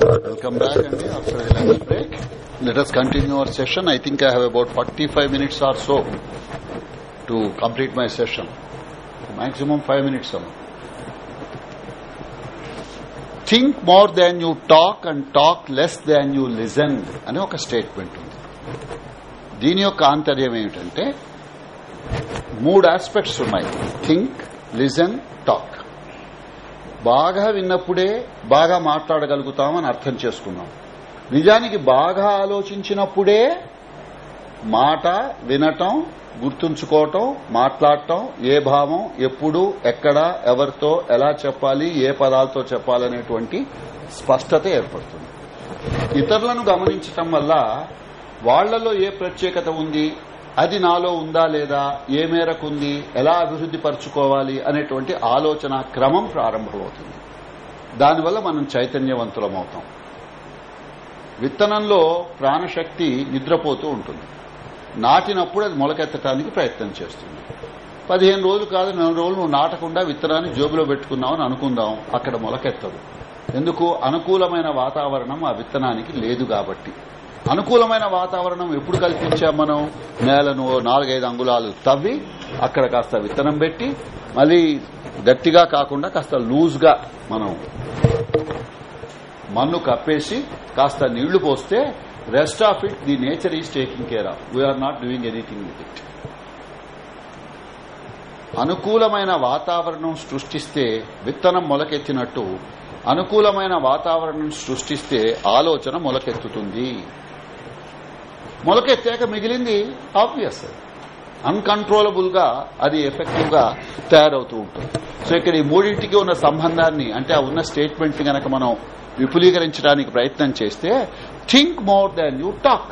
Welcome back, Andy, after a lunch break. Let us continue our session. I think I have about 45 minutes or so to complete my session. Maximum 5 minutes. Only. Think more than you talk and talk less than you listen అని ఒక statement ఉంది దీని యొక్క ఆంతర్యం ఏమిటంటే మూడు aspects ఉన్నాయి think listen talk బాగా విన్నప్పుడే బాగా మాట్లాడగలుగుతామని అర్థం చేసుకున్నాం. నిజానికి బాగా ఆలోచించినప్పుడే మాట వినటం గుర్తుంచుకోవటం మాట్లాడటం ఏ భావం ఎప్పుడు ఎక్కడ ఎవరితో ఎలా చెప్పాలి ఏ పదాలతో చెప్పాలనేటువంటి స్పష్టత ఏర్పడుతుంది. ఇతరులను గమనించటం వల్ల వాళ్ళలో ఏ ప్రత్యేకత ఉంది? అది నాలో ఉందా లేదా? ఏ మేరకు ఉంది ఎలా అభివృద్ది పరుచుకోవాలి? అనేటువంటి ఆలోచన క్రమం ప్రారంభమవుతుంది. దానివల్ల మనం చైతన్యవంతులమవుతాం. విత్తనంలో ప్రాణశక్తి నిద్రపోతూ ఉంటుంది. నాటినప్పుడు అది మొలకెత్తడానికి ప్రయత్నం చేస్తుంది. పదిహేను రోజులు కాదు నెల రోజులు నువ్వు నాటకుండా విత్తనాన్ని జోబులో పెట్టుకున్నామని అనుకుందాం. అక్కడ మొలకెత్తదు. ఎందుకు? అనుకూలమైన వాతావరణం ఆ విత్తనానికి లేదు కాబట్టి. అనుకూలమైన వాతావరణం ఎప్పుడు కల్పించాం మనం? నేలను నాలుగైదు అంగుళాలు తవ్వి అక్కడ కాస్త విత్తనం పెట్టి మళ్ళీ గట్టిగా కాకుండా కాస్త లూజ్గా మనం మన్ను కప్పేసి కాస్త నీళ్ళు పోస్తే rest of it the nature is taking care of we are not doing anything with it అనుకూలమైన వాతావరణం సృష్టిస్తే విత్తనం మొలకెత్తినట్టు అనుకూలమైన వాతావరణం సృష్టిస్తే ఆలోచన మొలకెత్తుతుంది. మొలకెత్తాక మిగిలింది ఆబ్వియస్ అన్కంట్రోలబుల్గా అది ఎఫెక్టివ్గా తయారవుతూ ఉంటుంది. సో ఇక్కడ ఈ మూడింటికి ఉన్న సంబంధాన్ని అంటే ఆ ఉన్న స్టేట్మెంట్ గనక మనం విపులీకరించడానికి ప్రయత్నం చేస్తే think more than you talk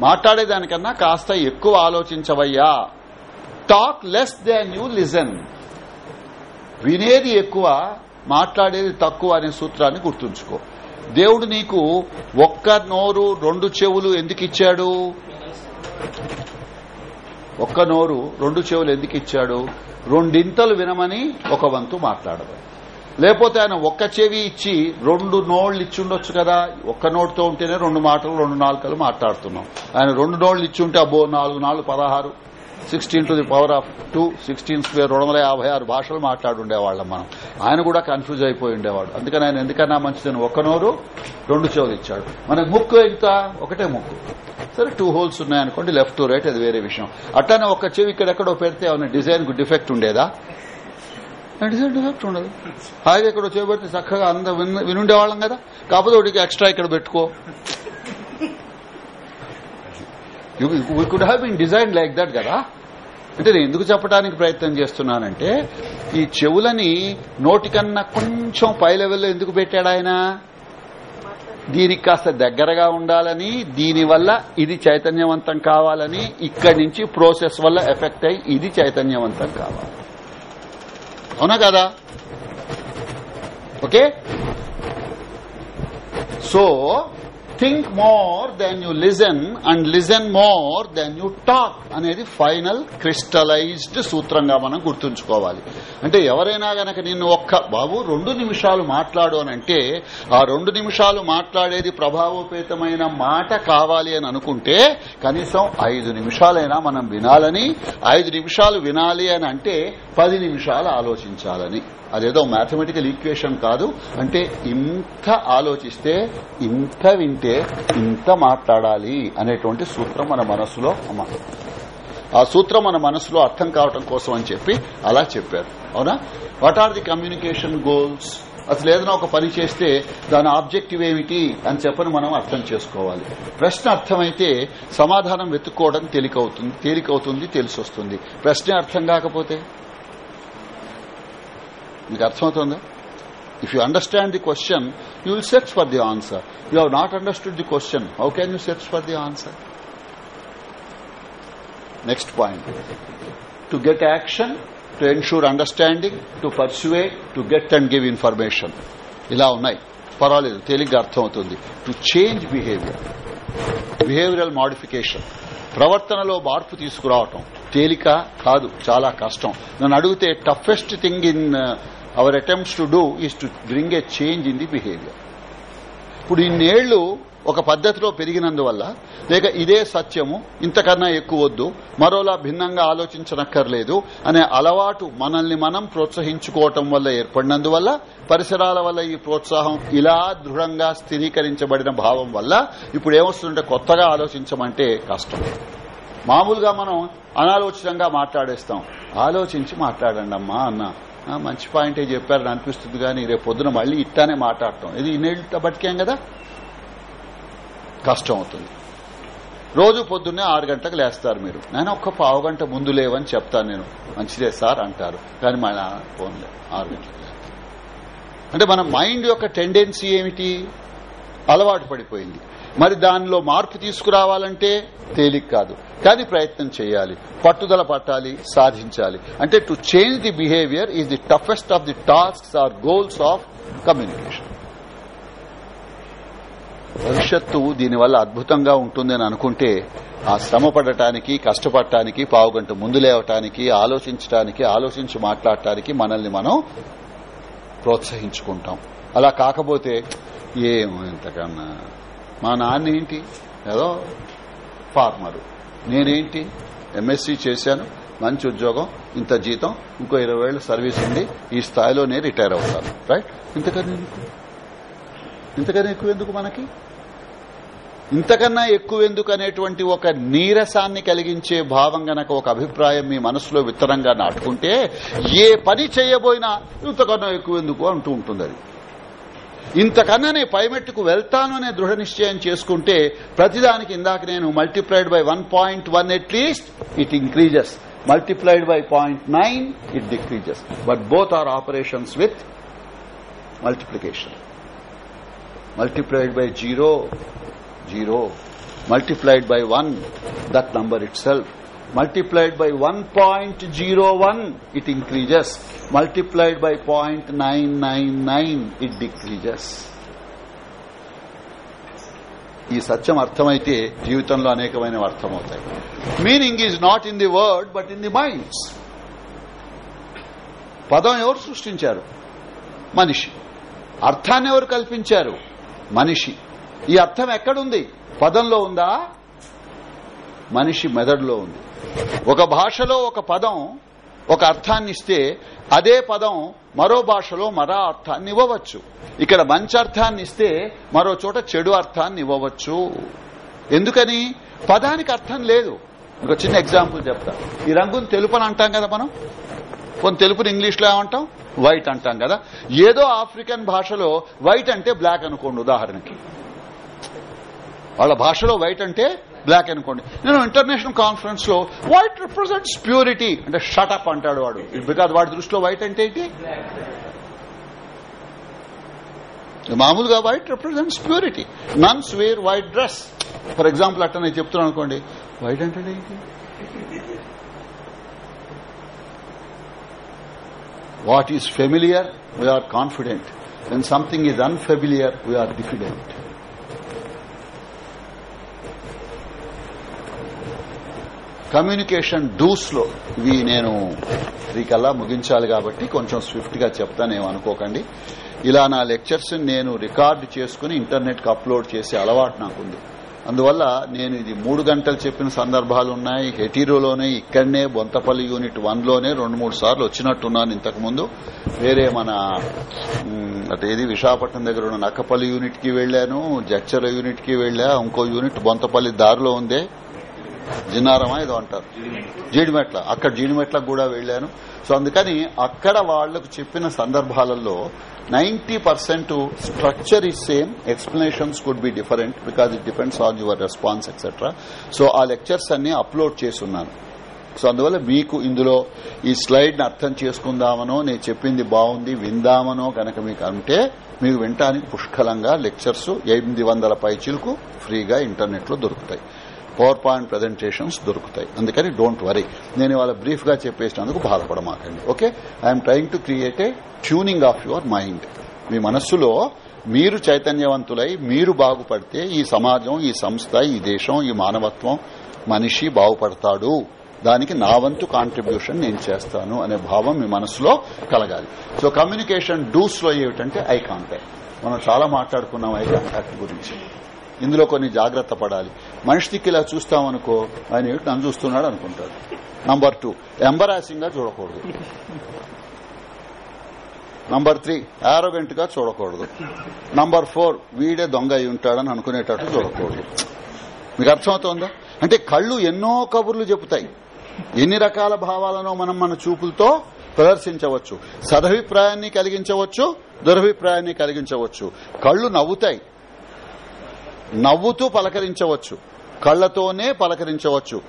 మాట్లాడేదానికన్నా కాస్త ఎక్కువ ఆలోచించవయ్యా. Talk less than you listen వినేది ఎక్కువ మాట్లాడేది తక్కువ అనే సూత్రాన్ని గుర్తుంచుకో. దేవుడు నీకు ఒక్క నోరు రెండు చెవులు ఎందుకు ఇచ్చాడు? ఒక్క నోరు రెండు చెవులు ఎందుకు ఇచ్చాడు? రెండింతలు వినమని ఒక వంతు మాట్లాడదు లేకపోతే ఆయన ఒక్క చెవి ఇచ్చి రెండు నోళ్ళు ఇచ్చిండొచ్చు కదా? ఒక్క నోటితో ఉంటేనే రెండు మాటలు రెండు నాలుకలు మాట్లాడుతున్నాం. ఆయన రెండు నోళ్ళు ఇచ్చి ఉంటే అబ్బో నాలుగు నాలుగు పదహారు. Sixteen to the power of two sixteen square రెండు వందల యాభై ఆరు భాషలు మాట్లాడుండేవాళ్ళం మనం. ఆయన కూడా కన్ఫ్యూజ్ అయిపోయి ఉండేవాడు. అందుకని ఆయన ఎందుకన్నా మంచిదని ఒక్క నోరు రెండు చెవులు ఇచ్చాడు. మనకు ముక్కు ఎంత? ఒకటే ముక్కు. సరే టూ హోల్స్ ఉన్నాయనుకోండి లెఫ్ట్ టు రైట్ అది వేరే విషయం. అట్లానే ఒక్క చెవి ఇక్కడెక్కడో పెడితే ఏమైనా డిజైన్కు డిఫెక్ట్ ఉండేదా? డిజైన్ డిఫెక్ట్ ఉండదు. హాయిగా ఇక్కడ చెవి పెడితే చక్కగా అంద వినుండేవాళ్ళం కదా. కాకపోతే ఒకటికి ఎక్స్ట్రా ఇక్కడ పెట్టుకో. We could have been design like that కదా. అంటే నేను ఎందుకు చెప్పడానికి ప్రయత్నం చేస్తున్నానంటే ఈ చెవులని నోటికన్నా కొంచెం పై లెవెల్లో ఎందుకు పెట్టాడు ఆయన? దీనికి కాస్త దగ్గరగా ఉండాలని దీనివల్ల ఇది చైతన్యవంతం కావాలని ఇక్కడి నుంచి ప్రోసెస్ వల్ల ఎఫెక్ట్ అయి ఇది చైతన్యవంతం కావాలి. అవునా కదా? Okay? So think more than you listen and listen more than you talk అనేది ఫైనల్ క్రిస్టలైజ్డ్ సూత్రంగా మనం గుర్తుంచుకోవాలి. అంటే ఎవరైనా గనక నిన్ను ఒక్క బాబు రెండు నిమిషాలు మాట్లాడు అని అంటే ఆ రెండు నిమిషాలు మాట్లాడేది ప్రభావోపేతమైన మాట కావాలి అని అనుకుంటే కనీసం ఐదు నిమిషాలైనా మనం వినాలని ఐదు నిమిషాలు వినాలి అని అంటే పది నిమిషాలు ఆలోచించాలని. అదేదో మ్యాథమెటికల్ ఈక్వేషన్ కాదు. అంటే ఇంత ఆలోచిస్తే ఇంత వింటే ఇంత మాట్లాడాలి అనేటువంటి సూత్రం మన మనసులో ఆ సూత్రం మన మనసులో అర్థం కావటం కోసం అని చెప్పి అలా చెప్పారు. అవునా? What are the communication goals అసలు ఏదైనా ఒక పని చేస్తే దాని ఆబ్జెక్టివ్ ఏమిటి అని చెప్పని మనం అర్థం చేసుకోవాలి. ప్రశ్న అర్థమైతే సమాధానం వెతుక్కోవడం తేలికవుతుంది తేలికవుతుంది తెలిసొస్తుంది. ప్రశ్న ప్రశ్నే అర్థం కాకపోతే? మీకు అర్థమవుతుందా? If you understand the question you will search for the answer you have not understood the question how can you search for the answer next point to get action to ensure understanding to persuade to get and give information ఇలా ఉన్నాయి. పర్వాలేదు తేలిగ్గా అర్థమవుతుంది. To change behaviour behavioural modification ప్రవర్తనలో మార్పు తీసుకురావటం. తేలిక కాదు చాలా కష్టం. నన్ను అడిగితే toughest thing in our attempts to do is to bring a change in the behaviour ఇప్పుడు ఇన్నేళ్ళు ఒక పద్ధతిలో పెరిగినందువల్ల లేక ఇదే సత్యము ఇంతకన్నా ఎక్కువ వద్దు మరోలా భిన్నంగా ఆలోచించనక్కర్లేదు అనే అలవాటు మనల్ని మనం ప్రోత్సహించుకోవటం వల్ల ఏర్పడినందువల్ల పరిసరాల వల్ల ఈ ప్రోత్సాహం ఇలా దృఢంగా స్థిరీకరించబడిన భావం వల్ల ఇప్పుడు ఏమొస్తుందంటే కొత్తగా ఆలోచించమంటే కష్టం. మామూలుగా మనం అనాలోచితంగా మాట్లాడేస్తాం. ఆలోచించి మాట్లాడండి అమ్మా అన్న. మంచి పాయింటే చెప్పారని అనిపిస్తుంది కానీ రేపు పొద్దున మళ్ళీ ఇట్టానే మాట్లాడటం ఇది ఇన్నేళ్ళతో బతికాం కదా? కష్టం అవుతుంది. రోజు పొద్దున్నే ఆరు గంటలకు లేస్తారు మీరు. నేను ఒక్క పావు గంట ముందు లేవని చెప్తాను నేను. మంచిదే సార్ అంటారు. కానీ మన ఫోన్లే ఆరు గంటలకు అంటే మన మైండ్ యొక్క టెండెన్సీ ఏమిటి? అలవాటు పడిపోయింది. మరి దానిలో మార్పు తీసుకురావాలంటే తేలిక కాదు. కానీ ప్రయత్నం చేయాలి. పట్టుదల పట్టాలి సాధించాలి. అంటే to change the behaviour is the toughest of the tasks or goals of communication భవిష్యత్తు దీనివల్ల అద్భుతంగా ఉంటుందని అనుకుంటే ఆ శ్రమ పడటానికి కష్టపడటానికి పావుగంట ముందు లేవటానికి ఆలోచించడానికి ఆలోచించి మాట్లాడటానికి మనల్ని మనం ప్రోత్సహించుకుంటాం. అలా కాకపోతే ఏమో ఇంతకన్నా. మా నాన్న ఏంటి? ఏదో ఫార్మరు. నేనేంటి? ఎంఎస్సీ చేశాను. మంచి ఉద్యోగం ఇంత జీతం ఇంకో ఇరవై ఏళ్ళ సర్వీస్ ఉంది ఈ స్థాయిలోనే రిటైర్ అవుతాను. రైట్ ఇంతకన్నా ఎందుకు ఇంతకన్నా ఎక్కువ ఎందుకు మనకి? ఇంతకన్నా ఎక్కువ ఎందుకు అనేటువంటి ఒక నీరసాన్ని కలిగించే భావం గనక ఒక అభిప్రాయం మీ మనసులో విత్తనంగా నాటుకుంటే ఏ పని చేయబోయినా ఇంతకన్నా ఎక్కువ ఎందుకు అంటూ ఉంటుంది అది. ఇంతకన్నా నేను పైమెట్టుకు వెళ్తాను అనే దృఢ నిశ్చయం చేసుకుంటే ప్రతిదానికి ఇందాక నేను multiplied by one point one at least it increases multiplied by point nine it decreases but both are operations with multiplication multiplied by zero zero multiplied by one that number itself multiplied by 1.01 it increases. Multiplied by 0.999 it decreases. ఈ సత్యం అర్థమైతే జీవితంలో అనేకమైనవి అర్థమవుతాయి. Meaning is not in the word but in the minds పదం ఎవరు సృష్టించారు? మనిషి. అర్థాన్ని ఎవరు కల్పించారు? మనిషి. ఈ అర్థం ఎక్కడుంది? పదంలో ఉందా? మనిషి మెదడులో ఉంది. ఒక భాషలో ఒక పదం ఒక అర్థాన్ని ఇస్తే అదే పదం మరో భాషలో మరో అర్థాన్ని ఇవ్వవచ్చు. ఇక్కడ మంచి అర్థాన్ని ఇస్తే మరో చోట చెడు అర్థాన్ని ఇవ్వవచ్చు. ఎందుకని? పదానికి అర్థం లేదు. ఒక చిన్న ఎగ్జాంపుల్ చెప్తా. ఈ రంగును తెలుపని అంటాం కదా మనం? కొన్ని తెలుపుని ఇంగ్లీష్లో ఏమంటాం? వైట్ అంటాం కదా? ఏదో ఆఫ్రికన్ భాషలో వైట్ అంటే బ్లాక్ అనుకోండి ఉదాహరణకి. వాళ్ళ భాషలో వైట్ అంటే బ్లాక్ అనుకోండి. నేను ఇంటర్నేషనల్ కాన్ఫరెన్స్లో వైట్ రిప్రజెంట్స్ ప్యూరిటీ అంటే షటప్ అంటాడు వాడు. బికాజ్ వాడి దృష్టిలో వైట్ అంటే ఏంటి? మామూలుగా white represents purity nuns wear white dress for example అట్ట నేను చెప్తున్నాను అనుకోండి. వైట్ అంటే ఏంటి? What is familiar we are confident. When something is unfamiliar we are diffident communication డూస్లో ఇవి నేను త్రీకల్లా ముగించాలి కాబట్టి కొంచెం స్విఫ్ట్గా చెప్తానేమో అనుకోకండి. ఇలా నా లెక్చర్స్ నేను రికార్డు చేసుకుని ఇంటర్నెట్కు అప్లోడ్ చేసే అలవాటు నాకుంది. అందువల్ల నేను ఇది మూడు గంటలు చెప్పిన సందర్భాలు ఉన్నాయి. హెటీరోలోనే ఇక్కడనే బొంతపల్లి యూనిట్ వన్లోనే రెండు మూడు సార్లు వచ్చినట్టున్నాను ఇంతకు ముందు వేరే మన అదేది విశాఖపట్నం దగ్గర ఉన్న నక్కపల్లి యూనిట్కి వెళ్ళాను జడ్చర్ల యూనిట్కి వెళ్ళా ఇంకో యూనిట్ బొంతపల్లి దారిలో ఉందే. జిన్నారమా ఏదో అంటారు. జీడిమెట్ల. అక్కడ జీడిమెట్లకు కూడా వెళ్ళాను సో అందుకని అక్కడ వాళ్ళకు చెప్పిన సందర్భాలలో ninety percent structure is same explanations could be different because it depends on your response etcetera so ఆ లెక్చర్స్ అన్ని అప్లోడ్ చేసున్నాను సో అందువల్ల మీకు ఇందులో ఈ స్లైడ్ని అర్థం చేసుకుందామనో నేను చెప్పింది బాగుంది విందామనో కనుక మీకు అంటే మీరు వినటానికి పుష్కలంగా లెక్చర్స్ ఎనిమిది వందల పైచీలకు ఫ్రీగా ఇంటర్నెట్లో దొరుకుతాయి. పవర్ పాయింట్ ప్రజెంటేషన్స్ దొరుకుతాయి. అందుకని డోంట్ వరీ. నేను ఇవాళ బ్రీఫ్గా చెప్పేసినందుకు బాధపడమాకండి. Okay? I'm trying to create a tuning of your mind. మీ మనస్సులో మీరు చైతన్యవంతులై మీరు బాగుపడితే ఈ సమాజం ఈ సంస్థ ఈ దేశం ఈ మానవత్వం మనిషి బాగుపడతాడు. దానికి నా వంతు కాంట్రిబ్యూషన్ నేను చేస్తాను అనే భావం మీ మనసులో కలగాలి. సో కమ్యూనికేషన్ డూస్లో ఏమిటంటే ఐ కాంటాక్ట్ మనం చాలా మాట్లాడుకున్నాం ఐ కాంటాక్ట్ గురించి. ఇందులో కొన్ని జాగ్రత్త పడాలి. మనిషి దిక్కు ఇలా చూస్తామనుకో ఆయన ఏమిటి నన్ను చూస్తున్నాడు అనుకుంటాడు. నంబర్ టూ ఎంబరాసింగ్గా చూడకూడదు. నంబర్ త్రీ ఆరోగెంట్గా చూడకూడదు. నంబర్ ఫోర్ వీడే దొంగ అయి ఉంటాడని అనుకునేటట్టు చూడకూడదు. మీకు అర్థమవుతోందా? అంటే కళ్ళు ఎన్నో కబుర్లు చెబుతాయి. ఎన్ని రకాల భావాలను మనం మన చూపులతో ప్రదర్శించవచ్చు. సదభిప్రాయాన్ని కలిగించవచ్చు దురభిప్రాయాన్ని కలిగించవచ్చు. కళ్ళు నవ్వుతాయి. నవ్వుతూ పలకరించవచ్చు. కళ్ళతోనే పలకరించవచ్చు.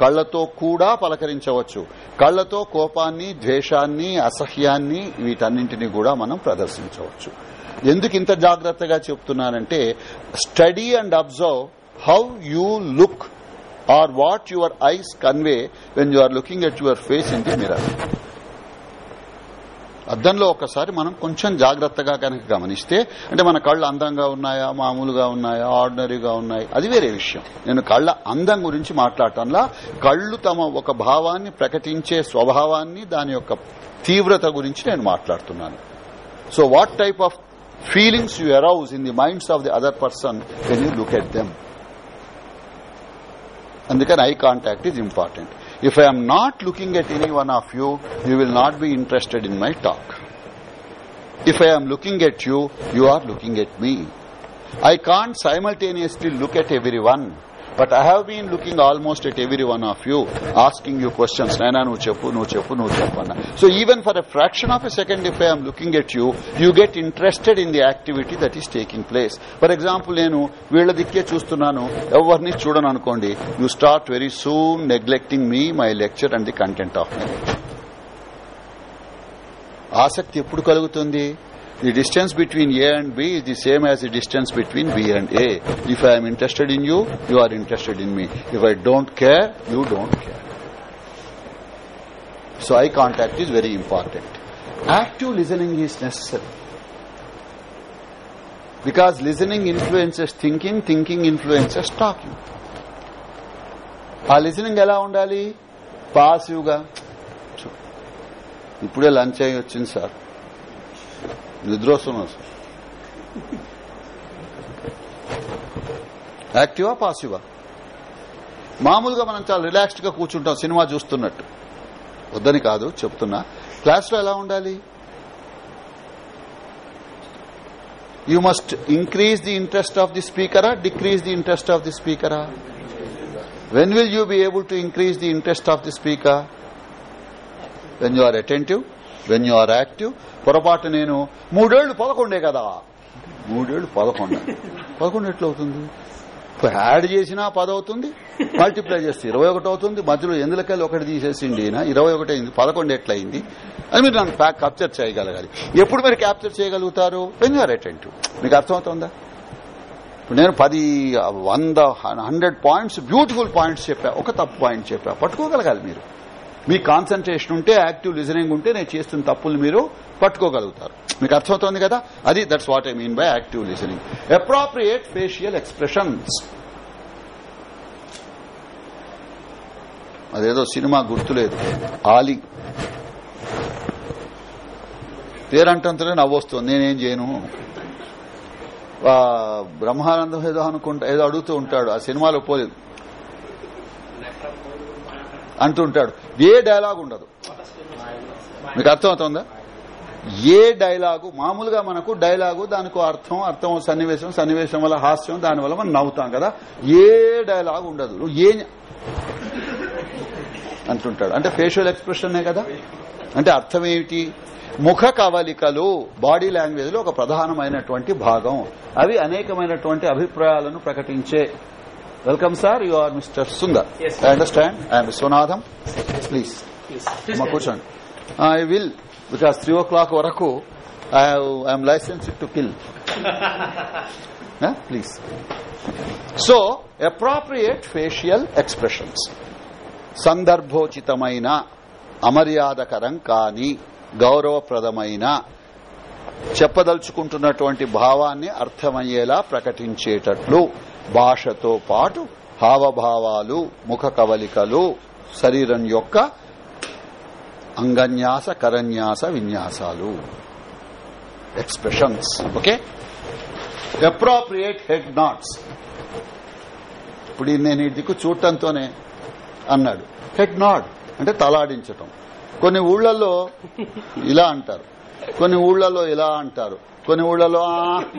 కళ్ళతో కూడా పలకరించవచ్చు. కళ్ళతో కోపాన్ని ద్వేషాన్ని అసహ్యాన్ని వీటన్నింటినీ కూడా మనం ప్రదర్శించవచ్చు. ఎందుకు ఇంత జాగ్రత్తగా చెప్తున్నానంటే study and observe how you look or what your eyes convey when you are looking at your face in the mirror అద్దంలో ఒకసారి మనం కొంచెం జాగ్రత్తగా కనుక గమనిస్తే అంటే మన కళ్ళు అందంగా ఉన్నాయా మామూలుగా ఉన్నాయా ఆర్డినరీగా ఉన్నాయి అది వేరే విషయం. నేను కళ్ళ అందం గురించి మాట్లాడటంలా కళ్ళు తమ ఒక భావాన్ని ప్రకటించే స్వభావాన్ని దాని యొక్క తీవ్రత గురించి నేను మాట్లాడుతున్నాను. So what type of feelings you arouse in the minds of the other person can you look at them అందుకని eye contact is important if I am not looking at any one of you, you will not be interested in my talk. If I am looking at you, you are looking at me. I can't simultaneously look at everyone. But I have been looking almost at every one of you asking you questions నైనా నువ్వు చెప్పు నువ్వు చెప్పు నువ్వు చెప్పు అన్న so even for a fraction of a second if I am looking at you you get interested in the activity that is taking place for example నేను వీళ్ళ దిక్కే చూస్తున్నాను. ఎవరిని చూడను అనుకోండి. You start very soon neglecting me my lecture and the content of my ఆసక్తి ఎప్పుడు కలుగుతుంది? the distance between A and B is the same as the distance between B and A if I'm interested in you you are interested in me if I don't care you don't care so eye contact is very important active listening is necessary because listening influences thinking thinking influences talking ఆ listening ఎలా ఉండాలి passive గా ఇప్పుడే lunch అయి వచ్చింది sir నిద్రోస్తున్నా sir. యాక్టివా పాసివా? మామూలుగా మనం చాలా రిలాక్స్డ్గా కూర్చుంటాం సినిమా చూస్తున్నట్టు. వద్దని కాదు చెప్తున్నా. క్లాస్లో ఎలా ఉండాలి? You must increase the interest of the స్పీకరా decrease the interest of the స్పీకరా when will you be able to increase the interest of the speaker when you are attentive when you are active పొరపాటు నేను మూడేళ్ళు పదకొండే కదా. మూడేళ్ళు పదకొండు. పదకొండు ఎట్లా అవుతుంది? Add చేసినా పది అవుతుంది మల్టిప్లై చేస్తే ఇరవై ఒకటి అవుతుంది మధ్యలో ఎందులకెళ్ళి ఒకటి తీసేసిండి ఈయన ఇరవై ఒకటి అయింది పదకొండు ఎట్లయింది అని మీరు నన్ను ప్యాక్ క్యాప్చర్ చేయగలగాలి. ఎప్పుడు మీరు క్యాప్చర్ చేయగలుగుతారు? వెన్ యూఆర్ అటెంటివ్ మీకు అర్థమవుతుందా? ఇప్పుడు నేను పది వంద హండ్రెడ్ పాయింట్స్ బ్యూటిఫుల్ పాయింట్స్ చెప్పా ఒక తప్పు పాయింట్ చెప్పా పట్టుకోగలగాలి మీరు. మీ కాన్సన్ట్రేషన్ ఉంటే యాక్టివ్ లిజనింగ్ ఉంటే నేను చేస్తున్న తప్పులు మీరు పట్టుకోగలుగుతారు. మీకు అర్థమవుతోంది కదా? అది that's what I mean by active listening appropriate facial expressions అదేదో సినిమా గుర్తులేదు. ఆలి. పేరంటే నవ్వొస్తుంది. నేనేం చేయను? బ్రహ్మానందం ఏదో అనుకుంటా ఏదో అడుగుతూ ఉంటాడు. ఆ సినిమాలో పోలేదు. అంటుంటాడు. ఏ డైలాగ్ ఉండదు. మీకు అర్థమవుతుందా? ఏ డైలాగు మామూలుగా మనకు డైలాగు దానికి అర్థం అర్థం సన్నివేశం సన్నివేశం వల్ల హాస్యం దానివల్ల మనం నవ్వుతాం కదా. ఏ డైలాగ్ ఉండదు. ఏ అంటుంటాడు. అంటే ఫేషియల్ ఎక్స్ప్రెషన్నే కదా? అంటే అర్థం ఏమిటి? ముఖ కవలికలు బాడీ లాంగ్వేజ్లో ఒక ప్రధానమైనటువంటి భాగం. అవి అనేకమైనటువంటి అభిప్రాయాలను ప్రకటించే welcome sir you are mister Sundar I understand I'm Viswanatham please మా కూర్చోండి I will because three o'clock వరకు I'm licence to kill please so appropriate facial expressions సందర్భోచితమైన అమర్యాదకరం కాని గౌరవప్రదమైన చెప్పదలుచుకుంటున్నటువంటి భావాన్ని అర్థమయ్యేలా ప్రకటించేటట్లు భాషతో పాటు హావభావాలు ముఖ కవలికలు శరీరం యొక్క అంగన్యాస కరన్యాస విన్యాసాలు. Expressions okay appropriate head nods ఇప్పుడు నేను ఈ దిక్కు చూడటంతోనే అన్నాడు. హెడ్ నాడ్ అంటే తలాడించటం. కొన్ని ఊళ్ళల్లో ఇలా అంటారు. కొన్ని ఊళ్ళలో ఇలా అంటారు. కొన్ని ఊళ్ళలో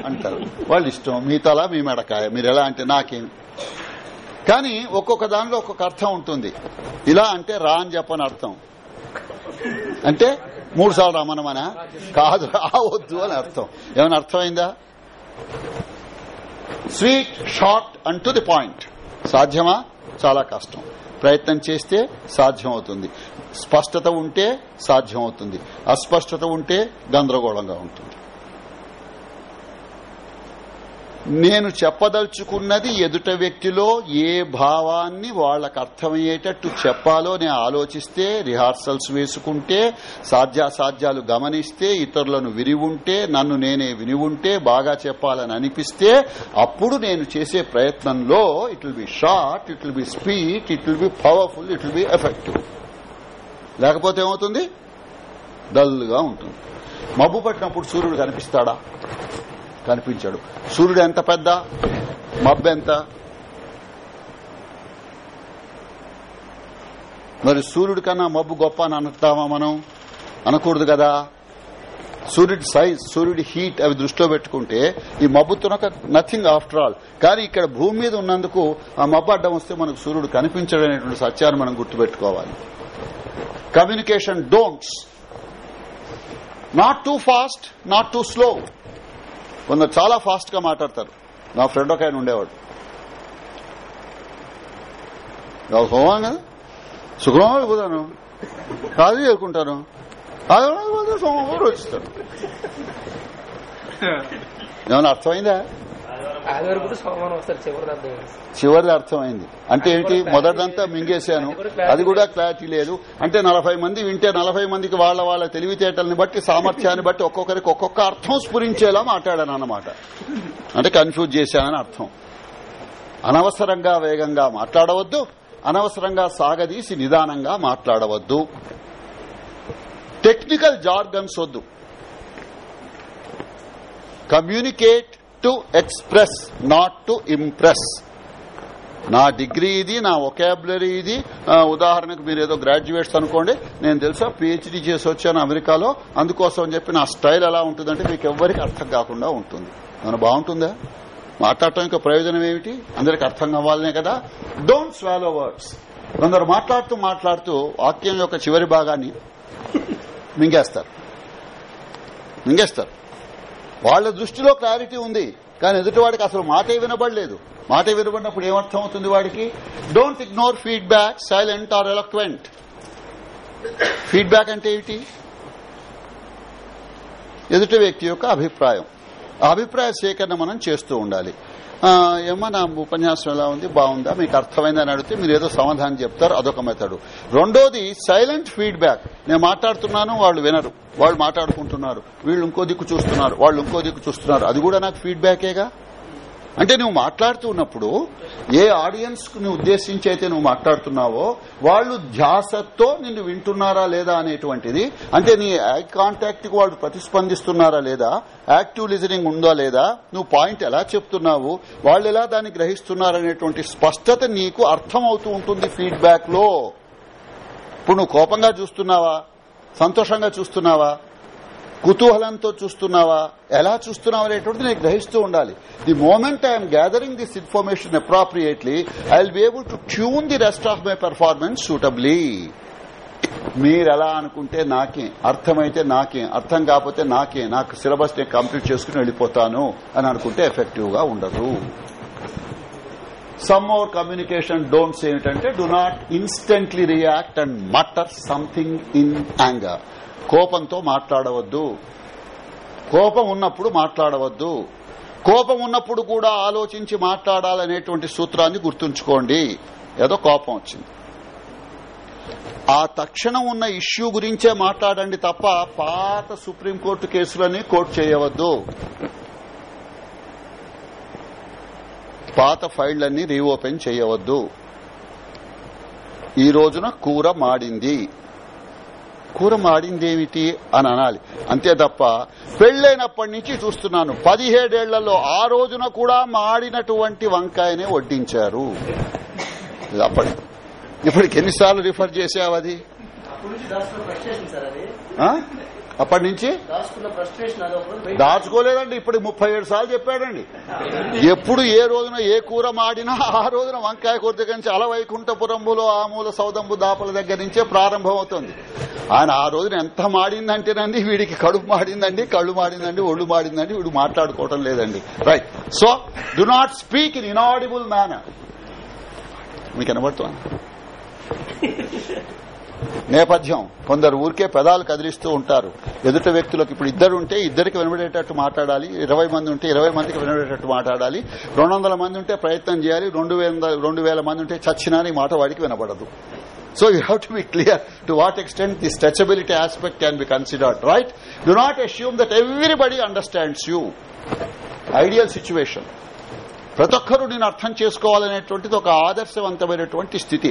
అంటారు. వాళ్ళు ఇష్టం మీ తల మీ మెడకాయ మీరు ఎలా అంటే నాకేం. కానీ ఒక్కొక్క దానిలో ఒక్కొక్క అర్థం ఉంటుంది. ఇలా అంటే రా అని చెప్పని అర్థం. అంటే మూడు సార్లు రమ్మనమనా? కాదు రావద్దు అని అర్థం. ఏమైనా అర్థమైందా? Sweet short and to the point సాధ్యమా? చాలా కష్టం. ప్రయత్నం చేస్తే సాధ్యం అవుతుంది స్పష్టత ఉంటే సాధ్యం అవుతుంది అస్పష్టత ఉంటే గందరగోళంగా ఉంటుంది. నేను చెప్పదలుచుకున్నది ఎదుట వ్యక్తిలో ఏ భావాన్ని వాళ్ళకు అర్థమయ్యేటట్టు చెప్పాలో నేను ఆలోచిస్తే రిహార్సల్స్ వేసుకుంటే సాధ్యాసాధ్యాలు గమనిస్తే ఇతరులను విని ఉంటే నన్ను నేనే విని ఉంటే బాగా చెప్పాలని అనిపిస్తే అప్పుడు నేను చేసే ప్రయత్నంలో it will be short it will be speed it will be powerful it will be effective. లేకపోతే ఏమవుతుంది? డల్గా ఉంటుంది. మబ్బు పట్టినప్పుడు సూర్యుడు కనిపిస్తాడా? కనిపించాడు. సూర్యుడు ఎంత పెద్ద? మబ్బు ఎంత? మరి సూర్యుడి కన్నా మబ్బు గొప్ప అని అనుతామా మనం? అనకూడదు కదా. సూర్యుడి సైజ్ సూర్యుడి హీట్ అవి దృష్టిలో పెట్టుకుంటే ఈ మబ్బు తునక నథింగ్ ఆఫ్టర్ ఆల్ కానీ ఇక్కడ భూమి మీద ఉన్నందుకు ఆ మబ్బు అడ్డం వస్తే మనకు సూర్యుడు కనిపించడం అనేటువంటి సత్యాన్ని మనం గుర్తుపెట్టుకోవాలి. Communication don'ts not too fast not too slow కొందరు చాలా ఫాస్ట్గా మాట్లాడతారు. నా ఫ్రెండ్ ఒక ఆయన ఉండేవాడు. సోమం కదా? శుక్రవారం వెళ్ళిపోతాను కాదు చేరుకుంటాను. సోమవారం వచ్చిస్తాను ఏమైనా అర్థమైందా? ఆదివారం కూడా సోమవారం వస్తారు? చివరిది అర్థమైంది. అంటే ఏంటి? మొదటిదంతా మింగేశాను. అది కూడా క్లారిటీ లేదు. అంటే నలభై మంది వింటే నలభై మందికి వాళ్ళ వాళ్ళ తెలివితేటల్ని బట్టి సామర్థ్యాన్ని బట్టి ఒక్కొక్కరికి ఒక్కొక్క అర్థం స్ఫురించేలా మాట్లాడాను అన్నమాట. అంటే కన్ఫ్యూజ్ చేశానని అర్థం. అనవసరంగా వేగంగా మాట్లాడవద్దు. అనవసరంగా సాగదీసి నిదానంగా మాట్లాడవద్దు. టెక్నికల్ జార్గన్స్ వద్దు. Communicate to express not to impress నా డిగ్రీ ఇది నా ఒకాబులరీ ఇది. ఉదాహరణకు మీరు ఏదో గ్రాడ్యుయేట్స్ అనుకోండి నేను తెలుసా పిహెచ్డీ చేసి వచ్చాను అమెరికాలో అందుకోసం అని చెప్పి నా స్టైల్ ఎలా ఉంటుందంటే మీకు ఎవ్వరికి అర్థం కాకుండా ఉంటుంది. మన బాగుంటుందా? మాట్లాడటం యొక్క ప్రయోజనం ఏమిటి? అందరికి అర్థం కావాలనే కదా. డోంట్ స్వాలో వర్డ్స్ కొందరు మాట్లాడుతూ మాట్లాడుతూ వాక్యం యొక్క చివరి భాగాన్ని మింగేస్తారు. మింగేస్తారు. వాళ్ళ దృష్టిలో క్లారిటీ ఉంది. కానీ ఎదుటివాడికి అసలు మాటే వినబడలేదు. మాట వినబడినప్పుడు ఏమర్థం అవుతుంది వాడికి? Don't ignore feedback silent or eloquent feedback అంటే ఏమిటి? ఎదుటి వ్యక్తి యొక్క అభిప్రాయం. ఆ అభిప్రాయ సేకరణ మనం చేస్తూ ఉండాలి. ఏమో నా ఉపన్యాసం ఎలా ఉంది? బాగుందా? మీకు అర్థమైందని అడిగితే మీరు ఏదో సమాధానం చెప్తారు అదొక మెథడు రెండోది సైలెంట్ ఫీడ్బ్యాక్ నేను మాట్లాడుతున్నాను వాళ్ళు వినరు. వాళ్ళు మాట్లాడుకుంటున్నారు. వీళ్ళు ఇంకో దిక్కు చూస్తున్నారు. వాళ్ళు ఇంకో దిక్కు చూస్తున్నారు. అది కూడా నాకు ఫీడ్బ్యాకేగా అంటే నువ్వు మాట్లాడుతూ ఉన్నప్పుడు ఏ ఆడియన్స్ ఉద్దేశించి అయితే నువ్వు మాట్లాడుతున్నావో వాళ్ళు ధ్యాసతో నిన్ను వింటున్నారా లేదా అనేటువంటిది. అంటే నీ ఐ కాంటాక్ట్కు వాళ్ళు ప్రతిస్పందిస్తున్నారా లేదా? యాక్టివ్ లిజనింగ్ ఉందా లేదా? నువ్వు పాయింట్ ఎలా చెప్తున్నావు? వాళ్ళు ఎలా దాన్ని గ్రహిస్తున్నారనేటువంటి స్పష్టత నీకు అర్థమవుతూ ఉంటుంది ఫీడ్బ్యాక్లో ఇప్పుడు నువ్వు కోపంగా చూస్తున్నావా? సంతోషంగా చూస్తున్నావా? కుతూహలంతో చూస్తున్నావా? ఎలా చూస్తున్నావా అనేటువంటిది నేను గ్రహిస్తూ ఉండాలి. The moment I'm gathering this information appropriately I will be able to tune the rest of my performance suitably మీరు ఎలా అనుకుంటే నాకే అర్థమైతే నాకే అర్థం కాకపోతే నాకే నాకు సిలబస్ నేను కంప్లీట్ చేసుకుని వెళ్ళిపోతాను అని అనుకుంటే ఎఫెక్టివ్గా ఉండదు. సమ్ అవర్ కమ్యూనికేషన్ డోంట్స్ ఏమిటంటే do not instantly react and mutter something in anger కోపంతో మాట్లాడవద్దు. కోపం ఉన్నప్పుడు మాట్లాడవద్దు. కోపం ఉన్నప్పుడు కూడా ఆలోచించి మాట్లాడాలనేటువంటి సూత్రాన్ని గుర్తుంచుకోండి. ఏదో కోపం వచ్చింది. ఆ తక్షణం ఉన్న ఇష్యూ గురించే మాట్లాడండి తప్ప పాత సుప్రీంకోర్టు కేసులని కోర్టు చేయవద్దు. పాత ఫైళ్ళన్నీ రీఓపెన్ చేయవద్దు. ఈ రోజున కూర మాడింది. కూర మాడిందేమిటి అని అనాలి. అంతే తప్ప పెళ్ళైనప్పటి నుంచి చూస్తున్నాను. పదిహేడేళ్ళలో ఆ రోజున కూడా మాడినటువంటి వంకాయనే వడ్డించారు. అప్పటి ఇప్పటికి ఎన్నిసార్లు రిఫర్ చేసావు అది? అప్పటి నుంచి? దాచుకోలేదండి ఇప్పుడు ముప్పై ఏడు సార్లు చెప్పాడండి. ఎప్పుడు ఏ రోజున ఏ కూర మాడినా ఆ రోజున వంకాయ కూర దగ్గర నుంచి అలవైకుంఠపురంబులో ఆమూల సౌదంబు దాపల దగ్గర నుంచే ప్రారంభమవుతుంది. ఆయన ఆ రోజున ఎంత మాడిందంటేనండి వీడికి కడుపు మాడిందండి కళ్ళు మాడిందండి ఒళ్ళు మాడిందండి వీడు మాట్లాడుకోవటం లేదండి. Right so do not speak in inaudible manner మీకు వినబడుతుంది? నేపథ్యం. కొందరు ఊరికే పెదాలు కదిలిస్తూ ఉంటారు. ఎదుట వ్యక్తులకు ఇప్పుడు ఇద్దరు ఉంటే ఇద్దరికి వినబడేటట్టు మాట్లాడాలి. ఇరవై మంది ఉంటే ఇరవై మందికి వినబడేటట్టు మాట్లాడాలి. రెండు వందల మంది ఉంటే ప్రయత్నం చేయాలి. రెండు వేల రెండు వేల మంది ఉంటే చచ్చినా ఈ మాట వాడికి వినబడదు. So you have to be clear to what extent the stretchability aspect can be considered right do not assume that everybody understands you ideal situation ప్రతి ఒక్కరూ నేను అర్థం చేసుకోవాలనేటువంటిది ఒక ఆదర్శవంతమైనటువంటి స్థితి.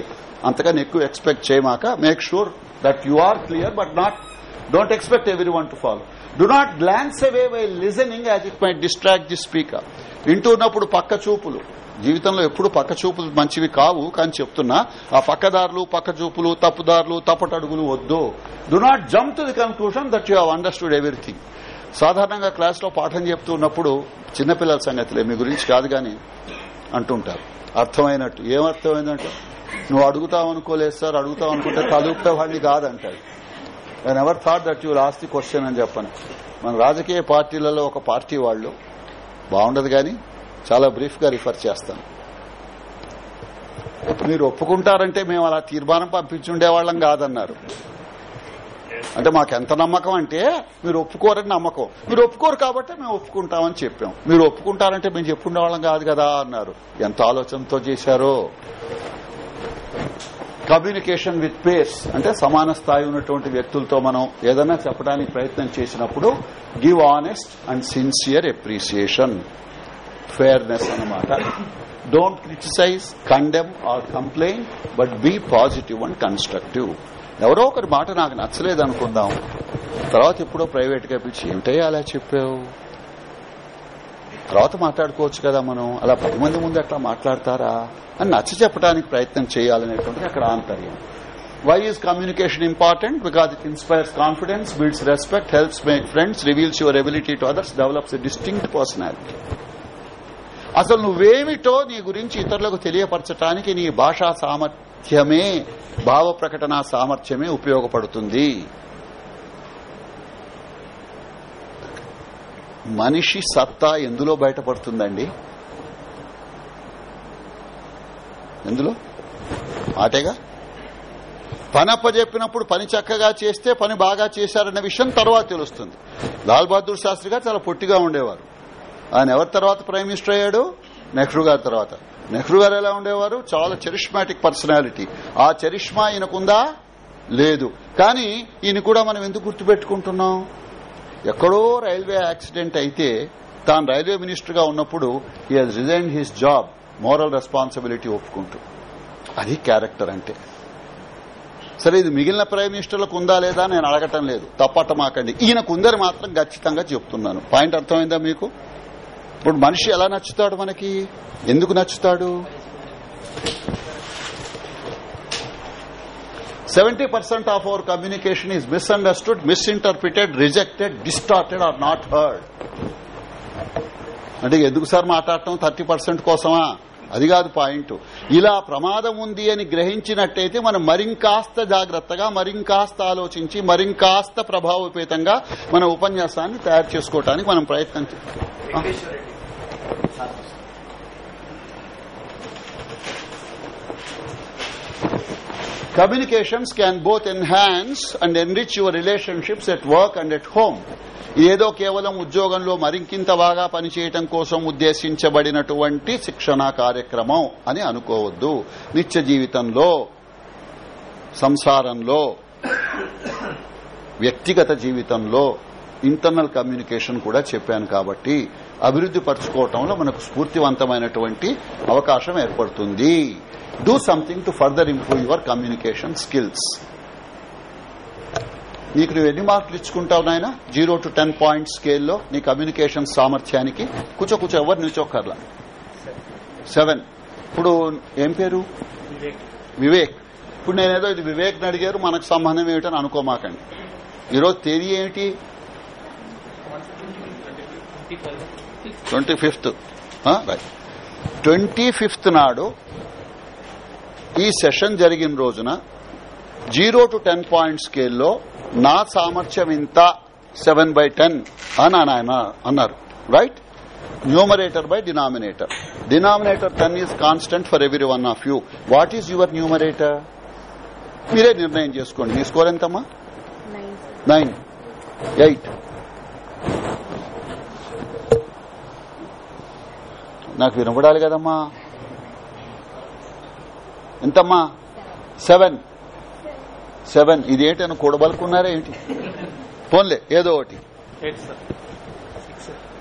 అంతకని ఎక్కువ expect చేయమాక make sure that you are clear but not don't expect every one to follow do not glance away while listening as it may distract the speaker వింటున్నప్పుడు పక్క చూపులు. జీవితంలో ఎప్పుడు పక్క చూపులు మంచివి కావు కానీ చెప్తున్నా ఆ పక్కదారులు పక్క చూపులు తప్పుదారులు తప్పటడుగులు వద్దు. Do not jump to the conclusion that you have understood everything సాధారణంగా క్లాస్లో పాఠం పాఠం చెప్తున్నప్పుడు చిన్నపిల్లల సంగతిలే మీ గురించి కాదు గాని అంటుంటారు. అర్థమైనట్టు. ఏమర్థమైందంటే నువ్వు అడుగుతావు అనుకోలేదు సార్ అడుగుతావు అనుకుంటే చదువుకునేవాడిని కాదంటాడు. నేను ever thought that you lost the question అని చెప్పను. మన రాజకీయ పార్టీలలో ఒక పార్టీ వాళ్ళు బాగుండదు కానీ చాలా బ్రీఫ్గా రిఫర్ చేస్తాను. మీరు ఒప్పుకుంటారంటే మేము అలా తీర్మానం పంపించుండేవాళ్ళం కాదన్నారు. అంటే మాకు ఎంత నమ్మకం అంటే మీరు ఒప్పుకోరని నమ్మకం. మీరు ఒప్పుకోరు కాబట్టి మేము ఒప్పుకుంటామని చెప్పాం. మీరు ఒప్పుకుంటారంటే మేము చెప్పుకునే వాళ్ళం కాదు కదా అన్నారు. ఎంత ఆలోచనతో చేశారో. కమ్యూనికేషన్ విత్ పేర్స్ అంటే సమాన స్థాయి ఉన్నటువంటి వ్యక్తులతో మనం ఏదైనా చెప్పడానికి ప్రయత్నం చేసినప్పుడు give honest and sincere appreciation fairness అన్నమాట. Don't criticise condemn or complaint but be positive and constructive ఎవరో ఒకరి మాట నాకు నచ్చలేదు అనుకుందాం. తర్వాత ఎప్పుడో ప్రైవేట్గా పిలిచి ఏమిటయ్యా అలా చెప్పావు? తర్వాత మాట్లాడుకోవచ్చు కదా మనం. అలా పది మంది ముందు అట్లా మాట్లాడతారా? అని నచ్చ చెప్పడానికి ప్రయత్నం చేయాలనేటువంటిది అక్కడ ఆంతర్యం. Why is communication important because it inspires confidence builds respect helps make friends reveals your ability to others develops a distinct personality అసలు నువ్వేమిటో నీ గురించి ఇతరులకు తెలియపరచడానికి నీ భాషా సామర్థ్యం సామర్థ్యమే భావ ప్రకటన సామర్థ్యమే ఉపయోగపడుతుంది. మనిషి సత్తా ఎందులో బయటపడుతుందండి? ఎందులో? ఆటేగా? పని అప్పచెప్పినప్పుడు పని చక్కగా చేస్తే పని బాగా చేశారన్న విషయం తర్వాత తెలుస్తుంది. లాల్ బహదూర్ శాస్త్రి గారు చాలా పొట్టిగా ఉండేవారు. ఆయన ఎవరి తర్వాత ప్రైమ్ మినిస్టర్ అయ్యాడు? నెహ్రూ గారి తర్వాత. నెహ్రూ గారు ఎలా ఉండేవారు? చాలా చెరిష్మాటిక్ పర్సనాలిటీ ఆ చెరిష్మా ఈయనకుందా? లేదు. కానీ ఈయన కూడా మనం ఎందుకు గుర్తుపెట్టుకుంటున్నాం? ఎక్కడో రైల్వే యాక్సిడెంట్ అయితే తాను రైల్వే మినిస్టర్గా ఉన్నప్పుడు ఈ has resign his job moral responsibility ఒప్పుకుంటూ. అది క్యారెక్టర్ అంటే. సరే ఇది మిగిలిన ప్రైమ్ మినిస్టర్లకు ఉందా లేదా నేను అడగటం లేదు. తప్పటమాకండి ఈయనకు ఉందని మాత్రం ఖచ్చితంగా చెప్తున్నాను. పాయింట్ అర్థమైందా మీకు? ఇప్పుడు మనిషి ఎలా నచ్చుతాడు మనకి? ఎందుకు నచ్చుతాడు? Seventy percent of our communication is misunderstood misinterpreted rejected distorted or not heard. అంటే ఎందుకు సార్ మాట్లాడటం? థర్టీ పర్సెంట్ కోసమా? అది కాదు పాయింట్. ఇలా ప్రమాదం ఉంది అని గ్రహించినట్టయితే మనం మరింకాస్త జాగ్రత్తగా మరింకాస్త ఆలోచించి మరింకాస్త ప్రభావపేతంగా మన ఉపన్యాసాన్ని తయారు చేసుకోవటానికి మనం ప్రయత్నం చేస్తాం communications can both enhance and enrich your relationships at work and at home ఏదో కేవలం ఉద్యోగంలో మరింకింత బాగా పనిచేయటం కోసం ఉద్దేశించబడినటువంటి శిక్షణా కార్యక్రమం అని అనుకోవద్దు. నిత్య జీవితంలో సంసారంలో వ్యక్తిగత జీవితంలో ఇంటర్నల్ కమ్యూనికేషన్ కూడా చెప్పాను కాబట్టి అభివృద్ది పరచుకోవటంలో మనకు స్ఫూర్తివంతమైనటువంటి అవకాశం ఏర్పడుతుంది. Do something to further improve your communication skills నీకు నువ్వు ఎన్ని మార్కులు ఇచ్చుకుంటావు నాయన? జీరో టు టెన్ పాయింట్ స్కేల్లో నీ కమ్యూనికేషన్ సామర్థ్యానికి కూర్చో కూర్చో ఎవరు నిల్చోకర్లా సెవెన్. ఇప్పుడు ఏం పేరు? వివేక్. ఇప్పుడు నేనేదో ఇది వివేక్ అడిగారు మనకు సంబంధం ఏమిటని అనుకోమాకండి. ఈరోజు తేదీ ఏమిటి? Twenty fifth. Right twenty fifth నాడు ఈ సెషన్ జరిగిన రోజున జీరో టు టెన్ పాయింట్ స్కేల్లో నా సామర్థ్యం ఇంత సెవెన్ బై టెన్ అని ఆయన అన్నారు. Right numerator by denominator denominator ten is constant for every one of you what is your numerator మీరే నిర్ణయం చేసుకోండి. మీ స్కోర్ ఎంతమ్మా? నైన్. ఎయిట్. నాకు వినపడాలి కదమ్మా? ఎంతమ్మా? సెవెన్. సెవెన్. ఇదేంటని కూడబలుకున్నారా ఏంటి పోన్లే ఏదో ఒకటి.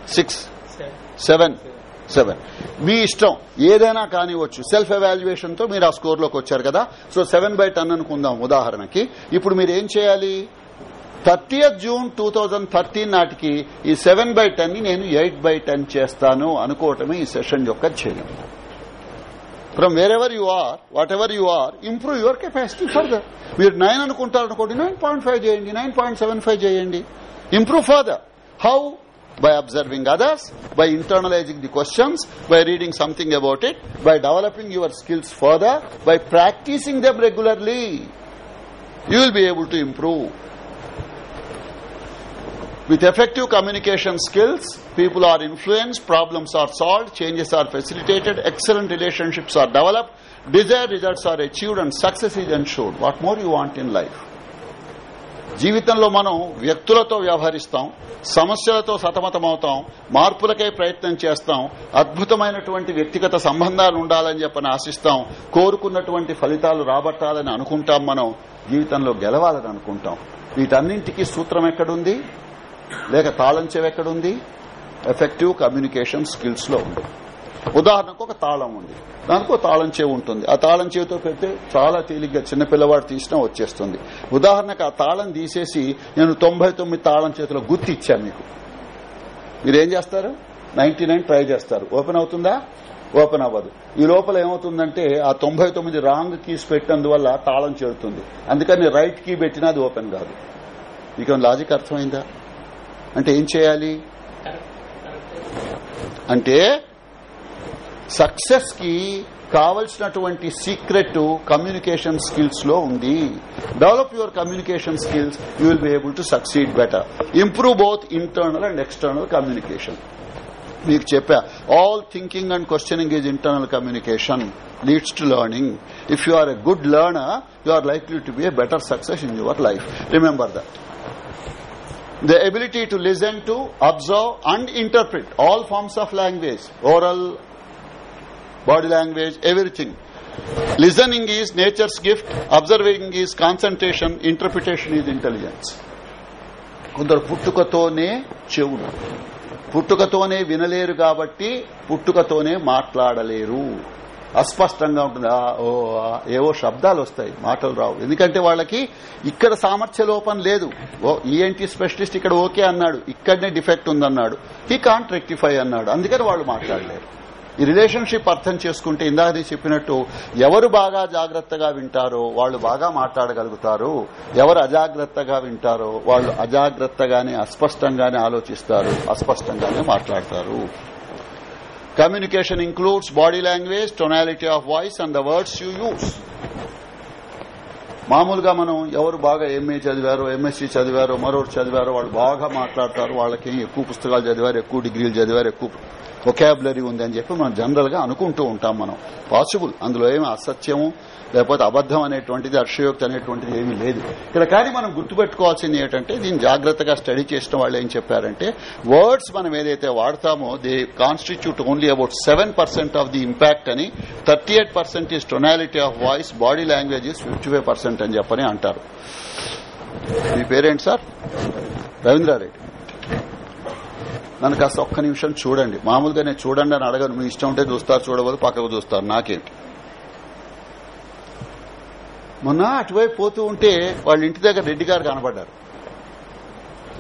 సిక్స్. సెవెన్. సెవెన్. మీ ఇష్టం. ఏదైనా కానివచ్చు సెల్ఫ్ ఎవాల్యుయేషన్తో మీరు ఆ స్కోర్లోకి వచ్చారు కదా. సో సెవెన్ బై టెన్ అనుకుందాం ఉదాహరణకి. ఇప్పుడు మీరు ఏం చేయాలి? Thirtieth June two thousand thirteen నాటికి ఈ సెవెన్ బై టెన్ని నేను ఎయిట్ బై టెన్ చేస్తాను అనుకోవటమే ఈ సెషన్ యొక్క చేయడం from wherever you are whatever you are improve your capacity further మీరు నైన్ అనుకుంటారు అనుకోండి నైన్ పాయింట్ ఫైవ్ చేయండి నైన్ పాయింట్ సెవెన్ ఫైవ్ చేయండి. Improve further how by observing others by internalizing the questions by reading something about it by developing your skills further by practicing them regularly you will be able to improve With effective communication skills, people are influenced, problems are solved, changes are facilitated, excellent relationships are developed, desired results are achieved, and success is ensured. What more you want in life? జీవితంలో మనం వ్యక్తులతో వ్యవహరిస్తాం సమస్యలతో సతమతమవుతాం మార్పులకై ప్రయత్నం చేస్తాం అద్భుతమైనటువంటి వ్యక్తిగత సంబంధాలు ఉండాలని చెప్పని ఆశిస్తాం కోరుకున్నటువంటి ఫలితాలు రాబట్టాలని అనుకుంటాం మనం జీవితంలో గెలవాలని అనుకుంటాం వీటన్నింటికీ సూత్రం ఎక్కడుంది లేక తాళం చెవి ఎక్కడుంది? ఎఫెక్టివ్ కమ్యూనికేషన్ స్కిల్స్లో ఉంది. ఉదాహరణకు ఒక తాళం ఉంది. దానికి ఒక తాళం చెవి ఉంటుంది. ఆ తాళం చెవితో పెడితే చాలా తేలిగ్గా చిన్నపిల్లవాడు తీసినా వచ్చేస్తుంది. ఉదాహరణకు ఆ తాళం తీసేసి నేను తొంభై తొమ్మిది తాళం చేతిలో గుర్తు ఇచ్చాను మీకు. మీరేం చేస్తారు? నైన్టీ నైన్ ట్రై చేస్తారు. ఓపెన్ అవుతుందా? ఓపెన్ అవ్వదు. ఈ లోపల ఏమవుతుందంటే ఆ తొంభై తొమ్మిది రాంగ్ కీస్ పెట్టినందువల్ల తాళం చేరుతుంది అందుకని రైట్ కీ పెట్టినా అది ఓపెన్ కాదు. మీకు లాజిక్ అర్థమైందా? అంటే ఏం చేయాలి? అంటే సక్సెస్కి కావలసినటువంటి సీక్రెట్ కమ్యూనికేషన్ స్కిల్స్లో ఉంది. Develop your communication skills you will be able to succeed better improve both internal and external communication మీకు చెప్పా all thinking and questioning is internal communication leads to learning if you are a good learner you are likely to be a better success in your life remember that the ability to listen to, observe and interpret all forms of language, oral, body language, everything. Listening is nature's gift, observing is concentration, interpretation is intelligence. కొందరు పుట్టుకతోనే చెవులు పుట్టుకతోనే వినలేరు కాబట్టి పుట్టుకతోనే మాట్లాడలేరు అస్పష్టంగా ఉంటుంది. ఓ ఏవో శబ్దాలు వస్తాయి మాటలు రావు. ఎందుకంటే వాళ్ళకి ఇక్కడ సామర్థ్య లోపం లేదు. ఓ ఈఎన్టీ స్పెషలిస్ట్ ఇక్కడ ఓకే అన్నాడు ఇక్కడనే డిఫెక్ట్ ఉందన్నాడు. హీ కాంట్ రెక్టిఫై అన్నాడు. అందుకని వాళ్ళు మాట్లాడలేరు. ఈ రిలేషన్షిప్ అర్థం చేసుకుంటే ఇందాక నేను చెప్పినట్టు ఎవరు బాగా జాగ్రత్తగా వింటారో వాళ్ళు బాగా మాట్లాడగలుగుతారు. ఎవరు అజాగ్రత్తగా వింటారో వాళ్ళు అజాగ్రత్తగానే అస్పష్టంగానే ఆలోచిస్తారు అస్పష్టంగానే మాట్లాడతారు. Communication includes body language tonality of voice and the words you use మామూలుగా మనం ఎవరు బాగా ఎంఏ చదివారో ఎంఎస్సీ చదివారో మరొకరు చదివారో వాళ్ళు బాగా మాట్లాడతారు వాళ్ళకి ఎక్కువ పుస్తకాలు చదివారు ఎక్కువ డిగ్రీలు చదివారు ఎక్కువ ఒకాబులరీ ఉంది అని చెప్పి మనం జనరల్గా అనుకుంటూ ఉంటాం మనం. పాసిబుల్ అందులో ఏమి అసత్యము? లేకపోతే అబద్దం అనేటువంటిది అర్షయోక్తి అనేటువంటిది ఏమీ లేదు. ఇక్కడ కానీ మనం గుర్తుపెట్టుకోవాల్సింది ఏంటంటే దీన్ని జాగ్రత్తగా స్టడీ చేసిన వాళ్ళు ఏం చెప్పారంటే వర్డ్స్ మనం ఏదైతే వాడతామో they constitute only about seven percent of the impact అని thirty eight percent is tonality of voice body language fifty five percent అని చెప్పని అంటారు. మీ పేరేంటి సార్? రవీంద్రారెడ్డి. నన్ను కాస్త ఒక్క నిమిషం చూడండి. మామూలుగా నేను చూడండి అని అడగను. మీ ఇష్టం ఉంటే చూస్తారు చూడబోదు పక్కకు చూస్తారు. నాకేంటి? మొన్న అటువైపు పోతూ ఉంటే వాళ్ళ ఇంటి దగ్గర రెడ్డి గారు కనబడ్డారు.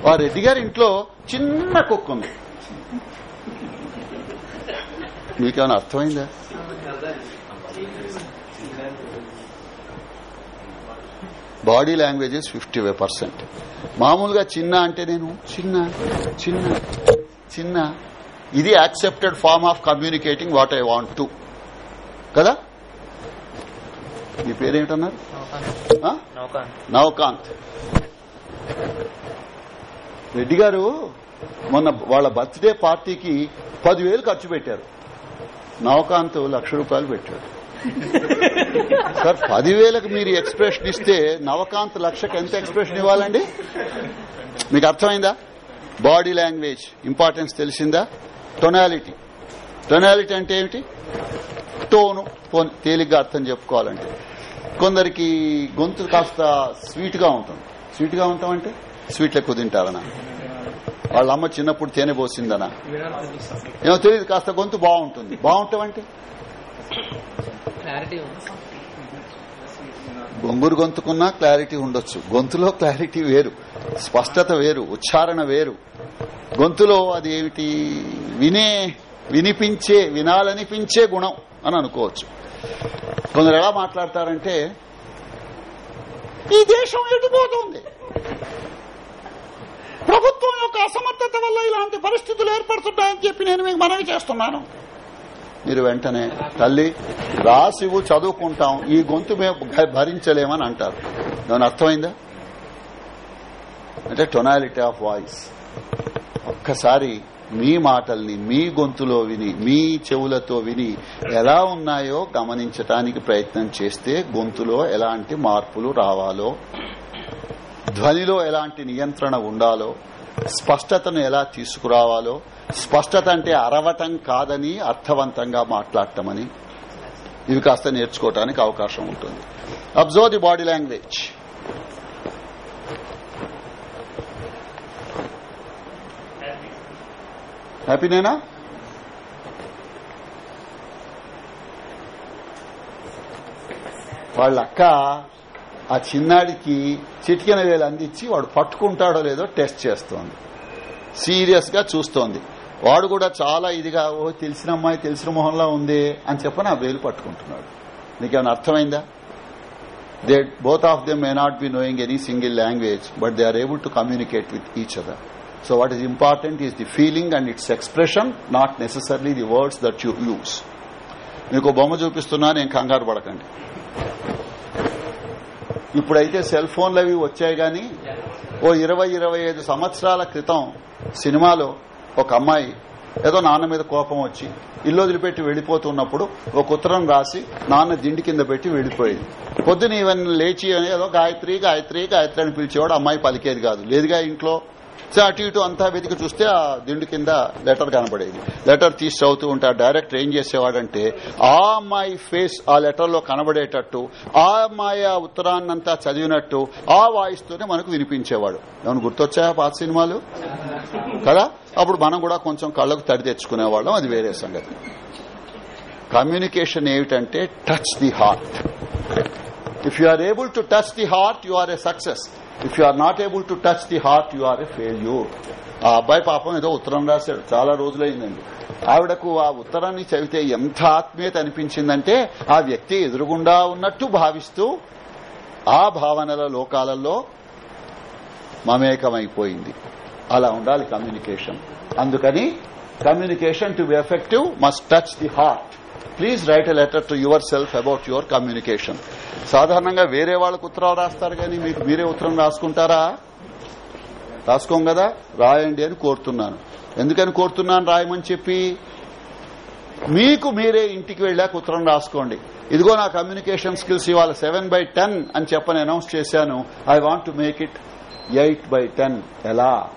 ఆ రెడ్డి గారి ఇంట్లో చిన్న కుక్క ఉంది. మీకేమైనా అర్థమైందా? Body languages fifty five percent. మామూలుగా చిన్న అంటే నేను చిన్న చిన్న చిన్న. ఇది accepted form of communicating what I want to. కదా? మీ పేరేంటన్నారు? నవకాంత్ రెడ్డి గారు మొన్న వాళ్ళ బర్త్డే పార్టీకి పదివేలు ఖర్చు పెట్టారు. నవకాంత్ లక్ష రూపాయలు పెట్టాడు. సార్ పదివేలకు మీరు ఎక్స్ప్రెషన్ ఇస్తే నవకాంత్ లక్షకు ఎంత ఎక్స్ప్రెషన్ ఇవ్వాలండి? మీకు అర్థమైందా? బాడీ లాంగ్వేజ్ ఇంపార్టెన్స్ తెలిసిందా? టొనాలిటీ టొనాలిటీ అంటే ఏమిటి? టోను తేలిగ్గా అర్థం చెప్పుకోవాలంటే. కొందరికి గొంతు కాస్త స్వీట్గా ఉంటుంది. స్వీట్గా ఉంటాం అంటే స్వీట్లు ఎక్కువ తింటారనా వాళ్ళ అమ్మ చిన్నప్పుడు తేనె పోసిందనా? ఏమో తెలియదు కాస్త గొంతు బాగుంటుంది. బాగుంటామంటే క్లారిటీ బొంగురు గొంతుకున్నా క్లారిటీ ఉండొచ్చు. గొంతులో క్లారిటీ వేరు. స్పష్టత వేరు. ఉచ్చారణ వేరు. గొంతులో అది ఏమిటి? వినే వినిపించే వినాలనిపించే గుణం అని అనుకోవచ్చు. కొందరు ఎలా మాట్లాడతారంటే ఈ దేశం ఎడిపోతుంది ప్రభుత్వం యొక్క అసమర్థత వల్ల ఇలాంటి పరిస్థితులు ఏర్పడుతున్నాయని చెప్పి నేను మీకు మనవి చేస్తున్నాను. మీరు వెంటనే తల్లి రాసివు చదువుకుంటాం ఈ గొంతు మేము భరించలేమని అంటారు. దాని అర్థమైందా? అంటే టొనాలిటీ ఆఫ్ వాయిస్ ఒక్కసారి మీ మాటల్ని మీ గొంతులో విని మీ చెవులతో విని ఎలా ఉన్నాయో గమనించటానికి ప్రయత్నం చేస్తే గొంతులో ఎలాంటి మార్పులు రావాలో ధ్వనిలో ఎలాంటి నియంత్రణ ఉండాలో స్పష్టతను ఎలా తీసుకురావాలో స్పష్టత అంటే అరవటం కాదని అర్థవంతంగా మాట్లాడటమని ఇవి కాస్త నేర్చుకోవటానికి అవకాశం ఉంటుంది. అబ్జర్వ్ ది బాడీ లాంగ్వేజ్ హ్యాపీనేనా వాళ్ళ అక్క ఆ చిన్నాడికి చిటికెన వేలు అందించి వాడు పట్టుకుంటాడో లేదో టెస్ట్ చేస్తోంది. సీరియస్గా చూస్తోంది. వాడు కూడా చాలా ఇదిగా ఓ తెలిసిన అమ్మాయి తెలిసిన మొహంలా ఉంది అని చెప్పని ఆ వేలు పట్టుకుంటున్నాడు. నీకేమైనా అర్థమైందా? They both of them may not be knowing any single language but they are able to communicate with each other so what is important is the feeling and its expression not necessarily the words that you use మీకు బొమ్మ చూపిస్తున్నా నేను కంగారు పడకండి. ఇప్పుడైతే cell ఫోన్లు అవి వచ్చాయి గాని ఓ ఇరవై ఇరవై ఐదు సంవత్సరాల క్రితం సినిమాలో ఒక అమ్మాయి ఏదో నాన్న మీద కోపం వచ్చి ఇల్లు వదిలిపెట్టి వెళ్ళిపోతున్నప్పుడు ఒక ఉత్తరం రాసి నాన్న దిండి కింద పెట్టి వెళ్ళిపోయేది పొద్దున ఇవన్నీ లేచి ఏదో గాయత్రి గాయత్రి గాయత్రి అని పిలిచేవాడు అమ్మాయి పలికేది కాదు. లేదుగా ఇంట్లో? సో అటు ఇటు అంతా వెతికి చూస్తే ఆ దిండు కింద లెటర్ కనబడేది. లెటర్ తీసి చదువుతూ ఉంటే. ఆ డైరెక్టర్ ఏం చేసేవాడంటే ఆ అమ్మాయి ఫేస్ ఆ లెటర్లో కనబడేటట్టు ఆ అమ్మాయి ఆ ఉత్తరాన్నంతా చదివినట్టు ఆ వాయిస్ తోనే మనకు వినిపించేవాడు. ఏమైనా గుర్తొచ్చాయా పాత సినిమాలు? కదా? అప్పుడు మనం కూడా కొంచెం కళ్ళకు తడి తెచ్చుకునేవాళ్ళం. అది వేరే సంగతి. కమ్యూనికేషన్ ఏమిటంటే touch the heart. If you are able to touch the heart you are a success if you are not able to touch the heart you are a failure ఆ అబ్బాయి పాపం ఏదో ఉత్తరం రాశాడు. చాలా రోజులైందండి. ఆవిడకు ఆ ఉత్తరాన్ని చదివితే ఎంత ఆత్మీయత అనిపించిందంటే ఆ వ్యక్తి ఎదురుగుండా ఉన్నట్టు భావిస్తూ ఆ భావనల లోకాలలో మమేకమైపోయింది. అలా ఉండాలి కమ్యూనికేషన్. అందుకని communication to be effective must touch the heart. Please write a letter to yourself about your communication. సాధారణంగా వేరే వాళ్ళకు ఉత్తరాలు రాస్తారు కానీ మీకు మీరే ఉత్తరం రాసుకుంటారా? రాసుకోం కదా? రాయండి అని కోరుతున్నాను. ఎందుకని కోరుతున్నాను? రాయమని చెప్పి మీకు మీరే ఇంటికి వెళ్ళాక ఉత్తరం రాసుకోండి. ఇదిగో నా కమ్యూనికేషన్ స్కిల్స్ ఇవాళ సెవెన్ బై టెన్ అని చెప్పని అనౌన్స్ చేశాను. I want to make it eight by ten. ఎలా?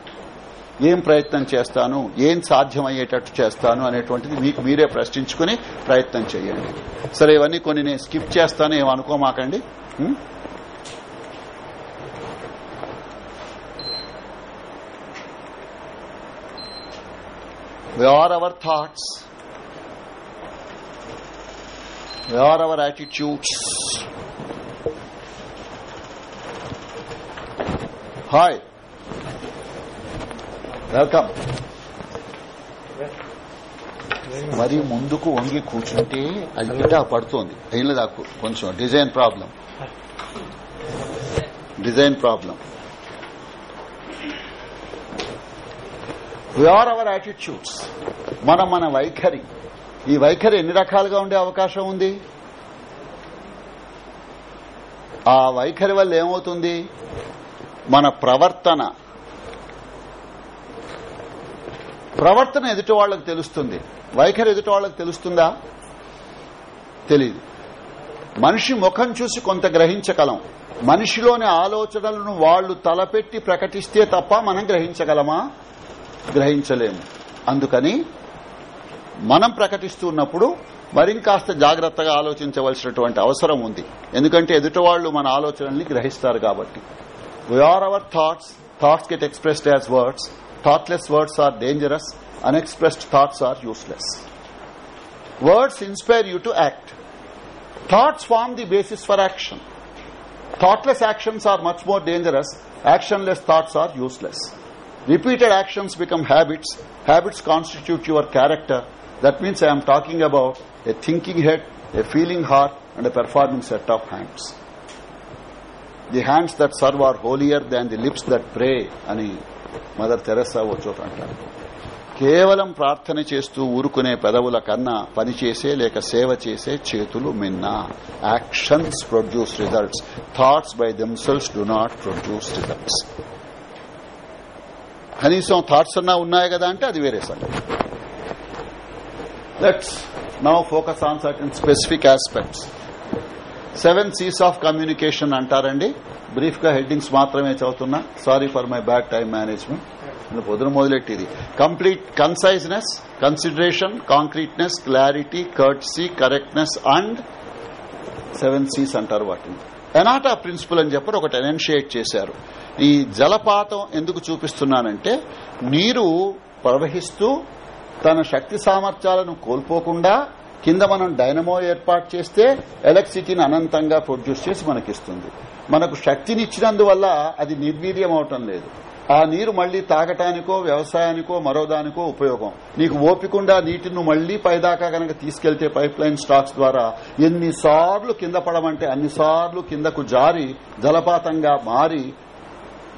ఏం ప్రయత్నం చేస్తాను? ఏం సాధ్యమయ్యేటట్టు చేస్తాను? అనేటువంటిది మీకు మీరే ప్రశ్నించుకుని ప్రయత్నం చేయండి. సరే ఇవన్నీ కొన్ని నేను స్కిప్ చేస్తాను. ఏమనుకోమాకండి ఉం? అవర్ థాట్స్ our our attitudes hi welcome. మరి ముందుకు వంగి కూర్చుంటే అది గిటా పడుతోంది. అయిన దాకు కొంచెం design problem. Design problem. Are our attitudes మన మన వైఖరి. ఈ వైఖరి ఎన్ని రకాలుగా ఉండే అవకాశం ఉంది? ఆ వైఖరి వల్ల ఏమవుతుంది? మన ప్రవర్తన ప్రవర్తన ఎదుటి వాళ్ళకు తెలుస్తుంది. వైఖరి ఎదుటి వాళ్ళకు తెలుస్తుందా? తెలియదు మనిషి ముఖం చూసి కొంత గ్రహించగలం. మనిషిలోని ఆలోచనలను వాళ్ళు తలపెట్టి ప్రకటిస్తే తప్ప మనం గ్రహించగలమా? గ్రహించలేము. అందుకని మనం ప్రకటిస్తున్నప్పుడు మరింకాస్త జాగ్రత్తగా ఆలోచించవలసినటువంటి అవసరం ఉంది. ఎందుకంటే ఎదుటివాళ్ళు మన ఆలోచనల్ని గ్రహిస్తారు కాబట్టి. We are our thoughts thoughts get expressed as words Thoughtless words are dangerous, unexpressed thoughts are useless. Words inspire you to act. Thoughts form the basis for action. Thoughtless actions are much more dangerous, actionless thoughts are useless. Repeated actions become habits, habits constitute your character. That means I am talking about a thinking head, a feeling heart, and a performing set of hands. The hands that serve are holier than the lips that pray. Ani. Mother Teresa వచ్చోట అంటారు కేవలం ప్రార్థన చేస్తూ ఊరుకునే పెదవుల కన్నా పనిచేసే లేక సేవ చేసే చేతులు మిన్న. Actions produce results thoughts by themselves do not produce results కనీసం థాట్స్ అన్నా ఉన్నాయి కదా అంటే అది వేరే సంగతి. Let's now focus on certain specific aspects seven C's of communication అంటారండి. బ్రీఫ్గా హెడ్డింగ్స్ మాత్రమే చదువుతున్నా. Sorry for my bad time management పొద్దున మొదలెట్టిది. Complete conciseness consideration concreteness clarity courtesy correctness and seven C's అంటారు వాటిని. ఎనాటా ప్రిన్సిపల్ అని చెప్పి ఒకటి ఎనెన్షియేట్ చేశారు. ఈ జలపాతం ఎందుకు చూపిస్తున్నానంటే నీరు ప్రవహిస్తూ తన శక్తి సామర్థ్యాలను కోల్పోకుండా కింద మనం డైనమో ఏర్పాటు చేస్తే ఎలక్ట్రిసిటీని అనంతంగా ప్రొడ్యూస్ చేసి మనకిస్తుంది. మనకు శక్తినిచ్చినందువల్ల అది నిర్వీర్యం అవటం లేదు. ఆ నీరు మళ్ళీ తాగటానికో వ్యవసాయానికో మరోదానికో ఉపయోగం. నీకు ఓపికుండా నీటిని మళ్ళీ పైదాకా గనక తీసుకెళ్తే పైప్ లైన్ స్టాక్స్ ద్వారా ఎన్నిసార్లు కింద పడమంటే అన్నిసార్లు కిందకు జారి జలపాతంగా మారి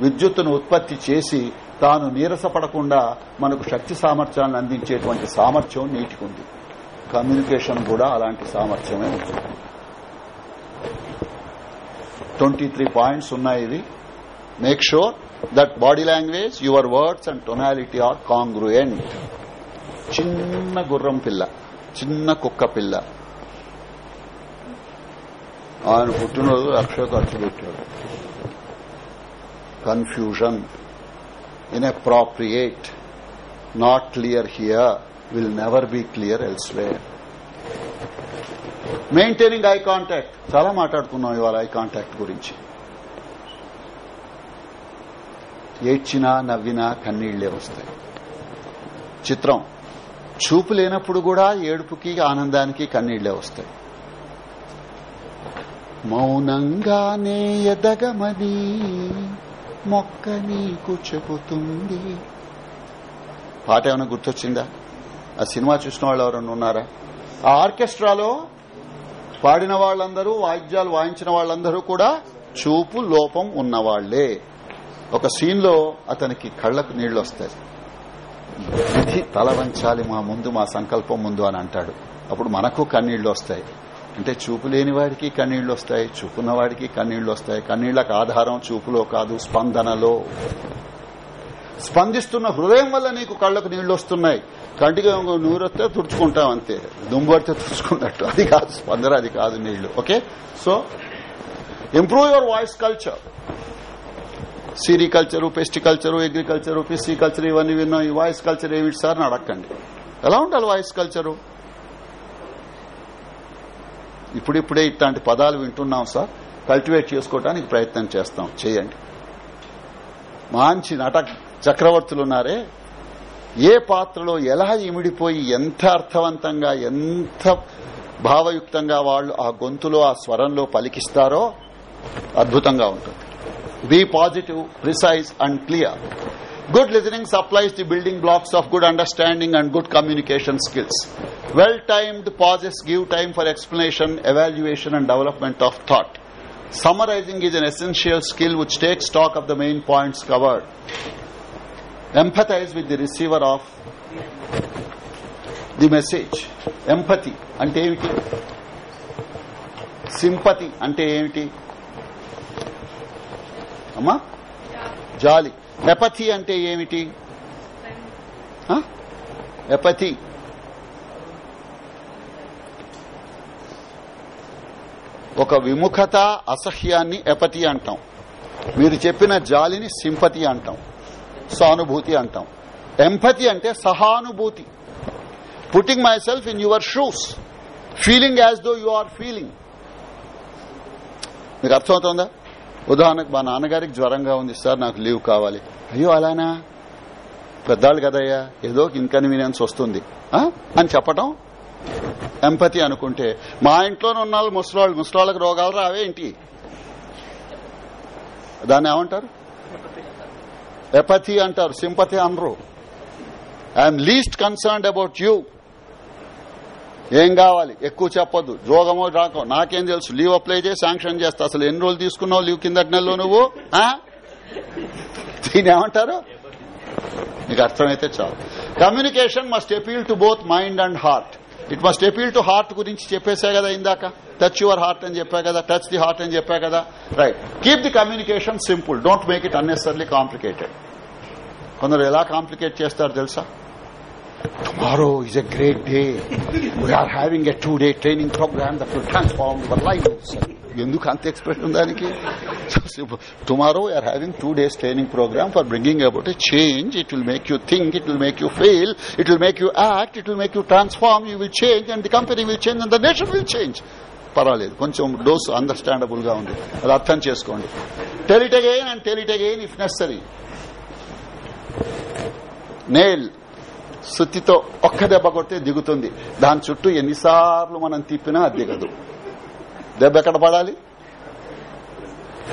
విద్యుత్తును ఉత్పత్తి చేసి తాను నీరసపడకుండా మనకు శక్తి సామర్థ్యాలను అందించేటువంటి సామర్థ్యం నీటికుంది. కమ్యూనికేషన్ కూడా అలాంటి సామర్థ్యమే ఉంటుంది ట్వంటీ త్రీ పాయింట్స్ ఉన్నాయి ఇవి. Make sure that body language your words and tonality are congruent చిన్న గుర్రం పిల్ల చిన్న కుక్క పిల్ల. ఆయన పుట్టినరోజు లక్ష ఖర్చు పెట్టాడు confusion inappropriate not clear here will never be clear elsewhere. Maintaining eye contact చాలా మాట్లాడుకున్నాం ఇవాళ ఐ కాంటాక్ట్ గురించి. ఏడ్చినా నవ్వినా కన్నీళ్ళే వస్తాయి. చిత్రం. చూపు లేనప్పుడు కూడా ఏడుపుకి ఆనందానికి కన్నీళ్ళే వస్తాయి. మౌనంగానే ఎదగమని మొక్క నీకు చెబుతుంది. పాట ఏమైనా గుర్తొచ్చిందా? ఆ సినిమా చూసిన వాళ్ళు ఎవరన్నా ఉన్నారా? ఆ ఆర్కెస్ట్రాలో పాడిన వాళ్ళందరూ వాయిద్యాలు వాయించిన వాళ్ళందరూ కూడా చూపు లోపం ఉన్నవాళ్ళే. ఒక సీన్లో అతనికి కళ్ళకు నీళ్ళు వస్తాయి విధి తల వంచాలి మా ముందు మా సంకల్పం ముందు అని అంటాడు. అప్పుడు మనకు కన్నీళ్ళు వస్తాయి అంటే చూపు లేని వాడికి కన్నీళ్ళు వస్తాయి చూపున్న వాడికి కన్నీళ్ళు వస్తాయి కన్నీళ్ళకు ఆధారం చూపులో కాదు స్పందనలో. స్పందిస్తున్న హృదయం వల్ల నీకు కళ్ళకు నీళ్ళు వస్తున్నాయి. కంటికి నూరు వస్తే తుడుచుకుంటాం అంతే. దుమ్ము పడితే తుడుచుకున్నట్టు. అది కాదు స్పందన అది కాదు నీళ్ళు okay? So improve your voice culture sericulture pisciculture agriculture pisciculture ఇవన్నీ విన్నాం. ఈ వాయిస్ కల్చర్ ఏమిటి సార్ అడగండి ఎలా ఉండాలి వాయిస్ కల్చరు ఇప్పుడిప్పుడే ఇట్లాంటి పదాలు వింటున్నాం సార్. కల్టివేట్ చేసుకోవడానికి ప్రయత్నం చేస్తాం. చేయండి. మంచి నట చక్రవర్తులు ఉన్నారే ఏ పాత్రలో ఎలా ఇమిడిపోయి ఎంత అర్థవంతంగా ఎంత భావయుక్తంగా వాళ్ళు ఆ గొంతులో ఆ స్వరంలో పలికిస్తారో అద్భుతంగా ఉంటుంది. Be positive precise and clear good listening supplies the building blocks of good understanding and good communication skills well timed pauses give time for explanation evaluation and development of thought summarizing is an essential skill which takes stock of the main points covered. Empathize with the receiver of the message empathy అంటే ఏమిటి? Sympathy అంటే ఏమిటి? అమ్మా? జాలి ఎపతి అంటే ఏమిటి? ఎపతి ఒక విముఖత అసహ్యాన్ని ఎపతి అంటాం. మీరు చెప్పిన జాలిని సింపతి అంటాం. సానుభూతి అంటాం. ఎంపతి అంటే సహానుభూతి. Putting myself in your shoes feeling as though you are feeling మీకు అర్థమవుతుందా? ఉదాహరణకు మా నాన్నగారికి జ్వరంగా ఉంది సార్ నాకు లీవ్ కావాలి. అయ్యో అలానా? పెద్దాళ్ళు కదయ్యా ఏదో ఇన్కన్వీనియన్స్ వస్తుంది. అని చెప్పటం? ఎంపతి అనుకుంటే మా ఇంట్లోనే ఉన్న వాళ్ళు ముసలాళ్ళు ముసలాళ్ళకి రోగాలు రావే ఏంటి? దాన్ని ఏమంటారు? ఎపతి అంటారు సింపతి అనరు. I'm least concerned about you ఏం కావాలి? ఎక్కువ చెప్పొద్దు. రోగమో రాకో నాకేం తెలుసు? లీవ్ అప్లై చేసి శాంక్షన్ చేస్తా. అసలు ఎన్ని రోజులు తీసుకున్నావు? లీవ్ కిందటి నెలలో నువ్వు? దీని ఏమంటారు? నీకు అర్థమైతే చాలు. Communication must appeal to both mind and heart it must appeal to heart గురించి చెప్పేసే కదా ఇందాక. టచ్ యువర్ హార్ట్ అని చెప్పా కదా టచ్ ది హార్ట్ అని చెప్పా కదా. Right keep the communication simple don't make it unnecessarily complicated కొందరు ఎలా కాంప్లికేట్ చేస్తారు తెలుసా? Tomorrow is a great day we are having a two day training program that will transform your life ఎందుకు అంత expression దానికి? Tomorrow we are having two days training program for bringing about a change it will make you think it will make you feel it will make you act it will make you transform you will change and the company will change and the nation will change పర్వాలేదు కొంచెం dose అండర్స్టాండబుల్గా ఉంది అది అర్థం చేసుకోండి. Tell it again and tell it again if necessary nail సుత్తితో ఒక్క దెబ్బ కొడితే దిగుతుంది. దాని చుట్టూ ఎన్నిసార్లు మనం తిప్పినా అది దిగదు. దెబ్బ ఎక్కడ పడాలి?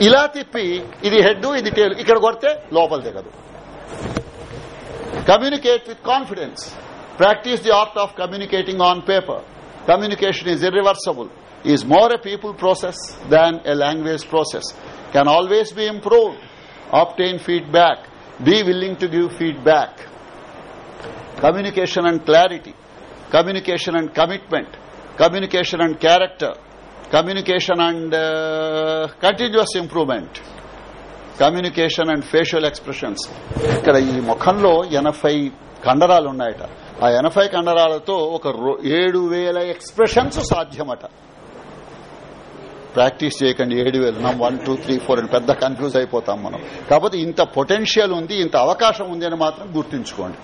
ఇలా తిప్పి ఇది హెడ్ ఇది టేల్. ఇక్కడ కొడితే లోపల దిగదు. Communicate with confidence practice the art of communicating on paper communication is irreversible is more a people process than a language process can always be improved obtain feedback be willing to give feedback communication and clarity communication and commitment communication and character communication and uh, continuous improvement, communication and facial expressions ఇక్కడ ఈ ముఖంలో ఎనభై కండరాలు ఉన్నాయట. ఆ ఎనభై కండరాలతో ఒక రో- ఏడు వేల ఎక్స్ప్రెషన్స్ సాధ్యమట. ప్రాక్టీస్ చేయకండి ఏడు వేలు. వన్ టూ త్రీ ఫోర్ అని పెద్ద కన్ఫ్యూజ్ అయిపోతాం మనం. కాకపోతే ఇంత పొటెన్షియల్ ఉంది ఇంత అవకాశం ఉంది అని మాత్రం గుర్తుంచుకోండి.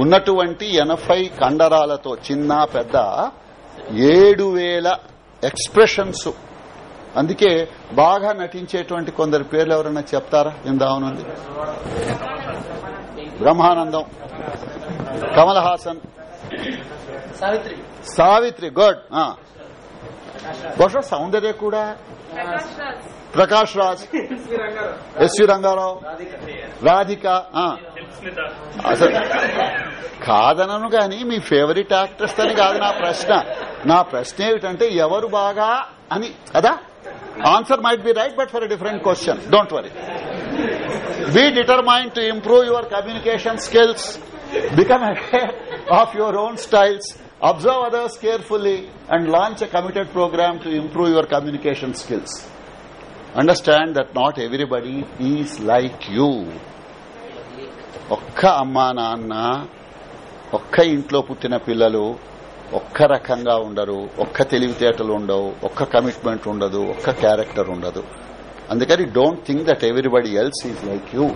ఉన్నటువంటి ఎనభై కండరాలతో చిన్న పెద్ద ఏడు వేల ఎక్స్ప్రెషన్స్. అందుకే బాగా నటించేటువంటి కొందరు పేర్లు ఎవరైనా చెప్తారా ఇందామనుంది బ్రహ్మానందం. కమల్ హాసన్ సావిత్రి. సావిత్రి గుడ్. బహుశా సౌందర్య కూడా ప్రకాష్ రాజ్. ఎస్వి రంగారావు. రాధిక. అసలు కాదనను గాని మీ ఫేవరెట్ యాక్టర్స్ అని కాదు నా ప్రశ్న. నా ప్రశ్న ఏమిటంటే ఎవరు బాగా అని కదా answer might be right but for a different question. Don't worry. Be determined to improve your communication skills become aware of your own styles observe others carefully and launch a committed program to improve your communication skills understand that not everybody is like you ఒక్క అమ్మా నాన్న ఒక్క ఇంట్లో పుట్టిన పిల్లలు ఒక్క రకంగా ఉండరు ఒక్క తెలివితేటలు ఉండవు ఒక్క కమిట్మెంట్ ఉండదు ఒక్క క్యారెక్టర్ ఉండదు అందుకని don't think that everybody else is like you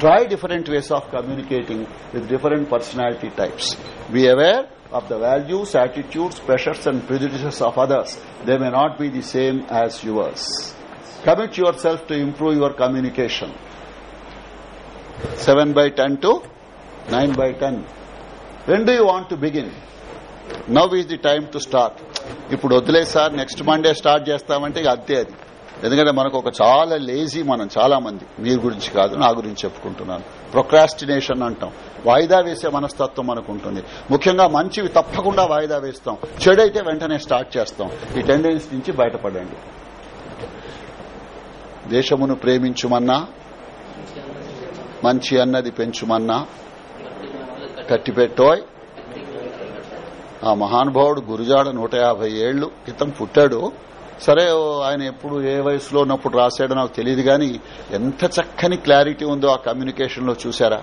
try different ways of communicating with different personality types be aware of the values, attitudes, pressures and prejudices of others. They may not be the same as yours. Commit yourself to improve your communication. 7 by 10 to nine by ten when do you want to begin now is the time to start ఇప్పుడు వదిలే sir next Monday start చేస్తామంటే ఇక అంతే అది. ఎందుకంటే మనకు ఒక చాలా లేజీ మనం చాలా మంది. మీ గురించి కాదు నా గురించి చెప్పుకుంటున్నాను. ప్రొక్రాస్టినేషన్ అంటాం. వాయిదా వేసే మనస్తత్వం మనకు ఉంటుంది ముఖ్యంగా మంచివి తప్పకుండా వాయిదా వేస్తాం. చెడైతే వెంటనే స్టార్ట్ చేస్తాం. ఈ టెండెన్సీ నుంచి బయటపడండి. దేశమును ప్రేమించుమన్నా మంచి అన్నది పెంచుమన్నా కట్టిపెట్టోయ్. ఆ మహానుభావుడు గురుజాడ నూట యాభై ఏళ్ళు క్రితం పుట్టాడు. సరే ఆయన ఎప్పుడు ఏ వయసులో ఉన్నప్పుడు రాశాడో నాకు తెలియదు కానీ ఎంత చక్కని క్లారిటీ ఉందో ఆ కమ్యూనికేషన్లో చూసారా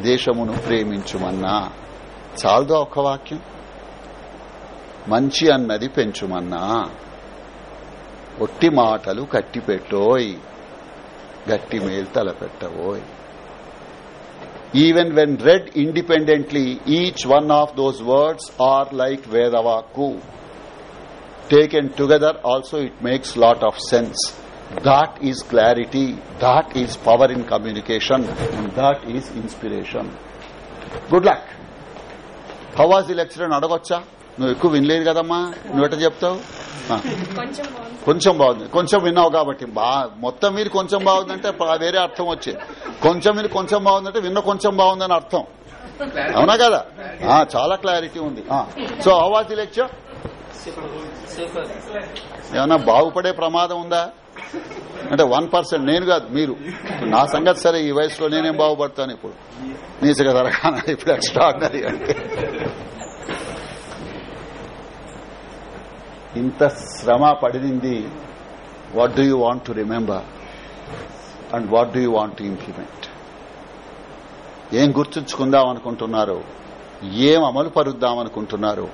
దేశమును ప్రేమించుమన్నా. చాలుదా ఒక్క వాక్యం? మంచి అన్నది పెంచుమన్నా. ఒట్టి మాటలు కట్టిపెట్టోయ్. గట్టి మేలు తలపెట్టవోయ్ even when read independently each one of those words are like వేదవాకు taken together also it makes lot of sense that is clarity that is power in communication that is inspiration good luck హవాజీ lecture అడగొచ్చా నువ్వు ఎక్కువ వినలేదు కదమ్మా? నువ్వు ఎట్ట చెప్తావు. కొంచెం బాగుంది. కొంచెం విన్నావు కాబట్టి. బా మొత్తం మీరు కొంచెం బాగుందంటే వేరే అర్థం వచ్చేది. కొంచెం మీరు కొంచెం బాగుందంటే విన్న కొంచెం బాగుందని అర్థం. అవునా కదా? చాలా క్లారిటీ ఉంది. సో అవాజ్ లెక్చర్ ఏమన్నా బాగుపడే ప్రమాదం ఉందా? అంటే వన్ పర్సెంట్ నేను కాదు మీరు. నా సంగతి సరే ఈ వయసులో నేనేం బాగుపడతాను ఇప్పుడు? నీచగా తరగాన ఇప్పుడు ఎక్స్ట్రాడినరీ అంటే. ఇంత శ్రమ పడింది what do you want to remember and what do you want to implement ఏం గుర్తుంచుకుందాం అనుకుంటున్నారు? ఏం అమలు పరుద్దాం అనుకుంటున్నారు?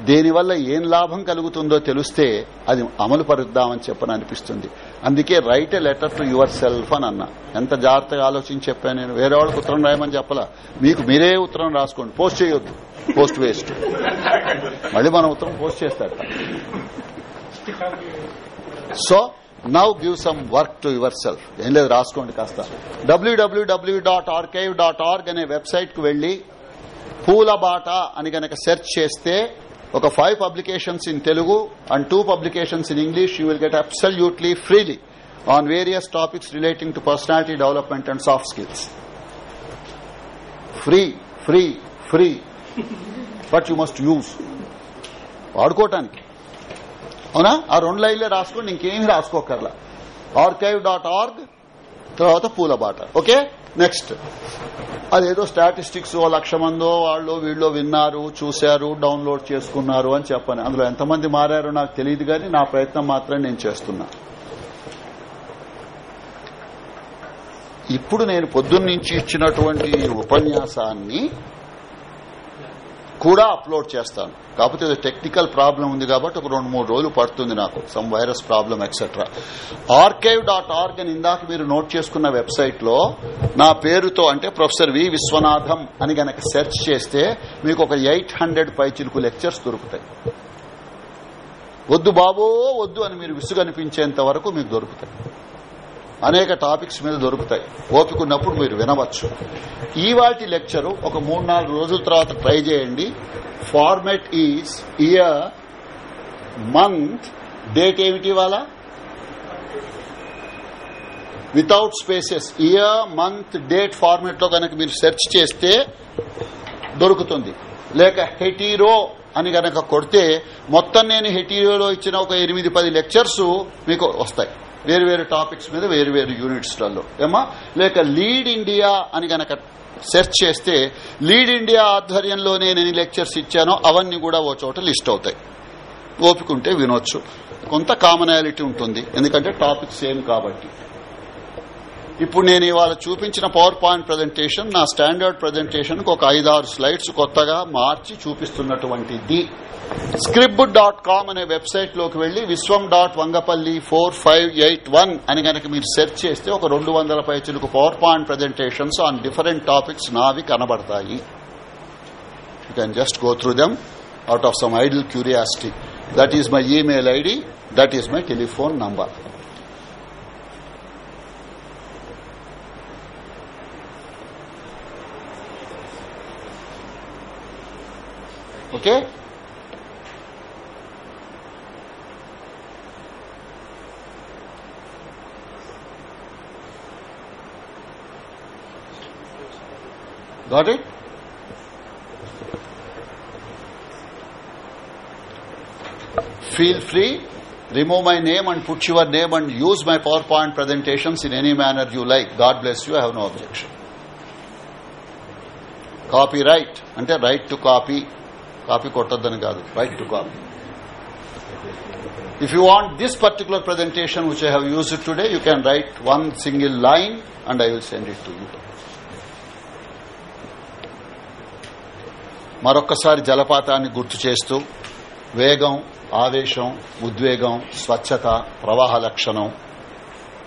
దేనివల్ల ఏం లాభం కలుగుతుందో తెలిస్తే అది అమలు పరుద్దామని చెప్పని అనిపిస్తుంది అందుకే write a letter to yourself అని అన్నా. ఎంత జాగ్రత్తగా ఆలోచించి చెప్పాను నేను. వేరే వాళ్ళకి ఉత్తరం రాయమని చెప్పలా. మీకు మీరే ఉత్తరం రాసుకోండి. పోస్ట్ చేయొద్దు. పోస్ట్ వేస్ట్ మళ్ళీ మన ఉత్తరం పోస్ట్ చేస్తాడు so now give some work to yourself ఏం లేదు రాసుకోండి కాస్త. W W W dot archive dot org అనే వెబ్సైట్కు వెళ్ళి పూలబాట అని గనక సెర్చ్ చేస్తే ఒక five publications in Telugu and two publications in English you will get absolutely freely on various topics relating to personality development and soft skills free free free but you must use వాడుకోవటానికి. అవునా? ఆ రెండు లైన్లే రాసుకోండి ఇంకేమీ రాసుకోకర్లా archive dot org తర్వాత పూలబాట. Okay next అదేదో statistics లక్ష మందో వాళ్ళు వీళ్ళు విన్నారు చూశారు డౌన్లోడ్ చేసుకున్నారు అని చెప్పని. అందులో ఎంతమంది మారారో నాకు తెలియదు కానీ నా ప్రయత్నం మాత్రం నేను చేస్తున్నా. ఇప్పుడు నేను పొద్దున్నుంచి ఇచ్చినటువంటి ఉపన్యాసాన్ని కూడా అప్లోడ్ చేస్తాను. కాకపోతే టెక్నికల్ ప్రాబ్లం ఉంది కాబట్టి ఒక రెండు మూడు రోజులు పడుతుంది నాకు. Some virus problem etcetera archive dot org అని ఇందాక మీరు నోట్ చేసుకున్న వెబ్సైట్లో నా పేరుతో అంటే ప్రొఫెసర్ వి విశ్వనాథం అని గనక సెర్చ్ చేస్తే మీకు ఒక ఎయిట్ హండ్రెడ్ పైచిలుకు లెక్చర్స్ దొరుకుతాయి. వద్దు బాబో వద్దు అని మీరు విసుగనిపించేంత వరకు మీకు దొరుకుతాయి. అనేక టాపిక్స్ మీద దొరుకుతాయి. ఓపిక ఉన్నప్పుడు మీరు వినవచ్చు. ఈ వాటి లెక్చరు ఒక మూడు నాలుగు రోజుల తర్వాత ట్రై చేయండి. Format is year month date ఏమిటి వాళ్ళ without spaces. Year month date ఫార్మెట్లో కనుక మీరు సెర్చ్ చేస్తే దొరుకుతుంది. లేక హెటీరో అని గనక కొడితే మొత్తం నేను హెటీరోలో ఇచ్చిన ఒక ఎనిమిది పది లెక్చర్స్ మీకు వస్తాయి. వేరు వేరు టాపిక్స్ మీద వేరు వేరు యూనిట్స్లలో. ఏమా లేక లీడ్ ఇండియా అని గనక సెర్చ్ చేస్తే లీడ్ ఇండియా ఆధ్వర్యంలో నేను ఎన్ని లెక్చర్స్ ఇచ్చానో అవన్నీ కూడా ఓ చోట లిస్ట్ అవుతాయి. ఓపిక ఉంటే వినొచ్చు. కొంత కామనాలిటీ ఉంటుంది. ఎందుకంటే టాపిక్ సేమ్ కాబట్టి. ఇప్పుడు నేను ఇవాళ చూపించిన పవర్ పాయింట్ ప్రజెంటేషన్ నా స్టాండర్డ్ ప్రజెంటేషన్ ఒక ఐదారు స్లైడ్స్ కొత్తగా మార్చి చూపిస్తున్నటువంటిది. స్క్రిప్ట్ డాట్ కామ్ అనే వెబ్సైట్లోకి వెళ్ళి Vishwam dot Vangapalli four five eight one అని కనుక మీరు సెర్చ్ చేస్తే ఒక రెండు వందల పైచులకు power point presentations on different topics నావి కనబడతాయి. You can just go through them out of some idle curiosity that is my email ID that is my telephone number Okay? Got it? Feel free, remove my name and put your name and use my PowerPoint presentations in any manner you like. God bless you, I have no objection. Copyright, and the right to copy copy కొట్టొద్దని కాదు right to copy If you want this particular presentation which I have used today, you can write one single line and I will send it to you. మరొక్కసారి జలపాతాన్ని గుర్తు చేస్తూ వేగం ఆవేశం ఉద్వేగం స్వచ్ఛత ప్రవాహ లక్షణం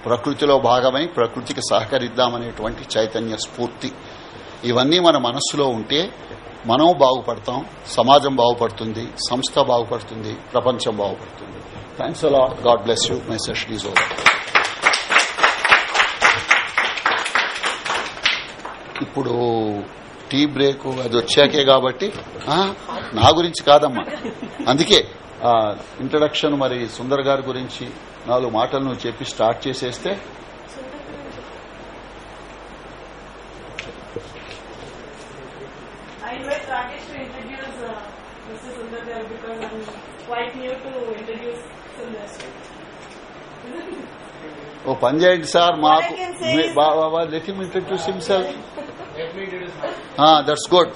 ప్రకృతిలో భాగమై ప్రకృతికి సహకరిద్దామనేటువంటి చైతన్య స్ఫూర్తి ఇవన్నీ మన మనస్సులో ఉంటే మనం బాగుపడతాం సమాజం బాగుపడుతుంది సంస్థ బాగుపడుతుంది ప్రపంచం బాగుపడుతుంది. థ్యాంక్స్ అలా God bless you my session is over ఇప్పుడు టీ బ్రేక్ అది వచ్చాకే కాబట్టి నా గురించి కాదమ్మా. అందుకే ఇంట్రడక్షన్ మరి సుందర్ గారి గురించి నాలుగు మాటలు నువ్వు చెప్పి స్టార్ట్ చేసేస్తే ఓ పని చేయండి సార్ మాకు What I can say is- Baba let him introduce himself that's good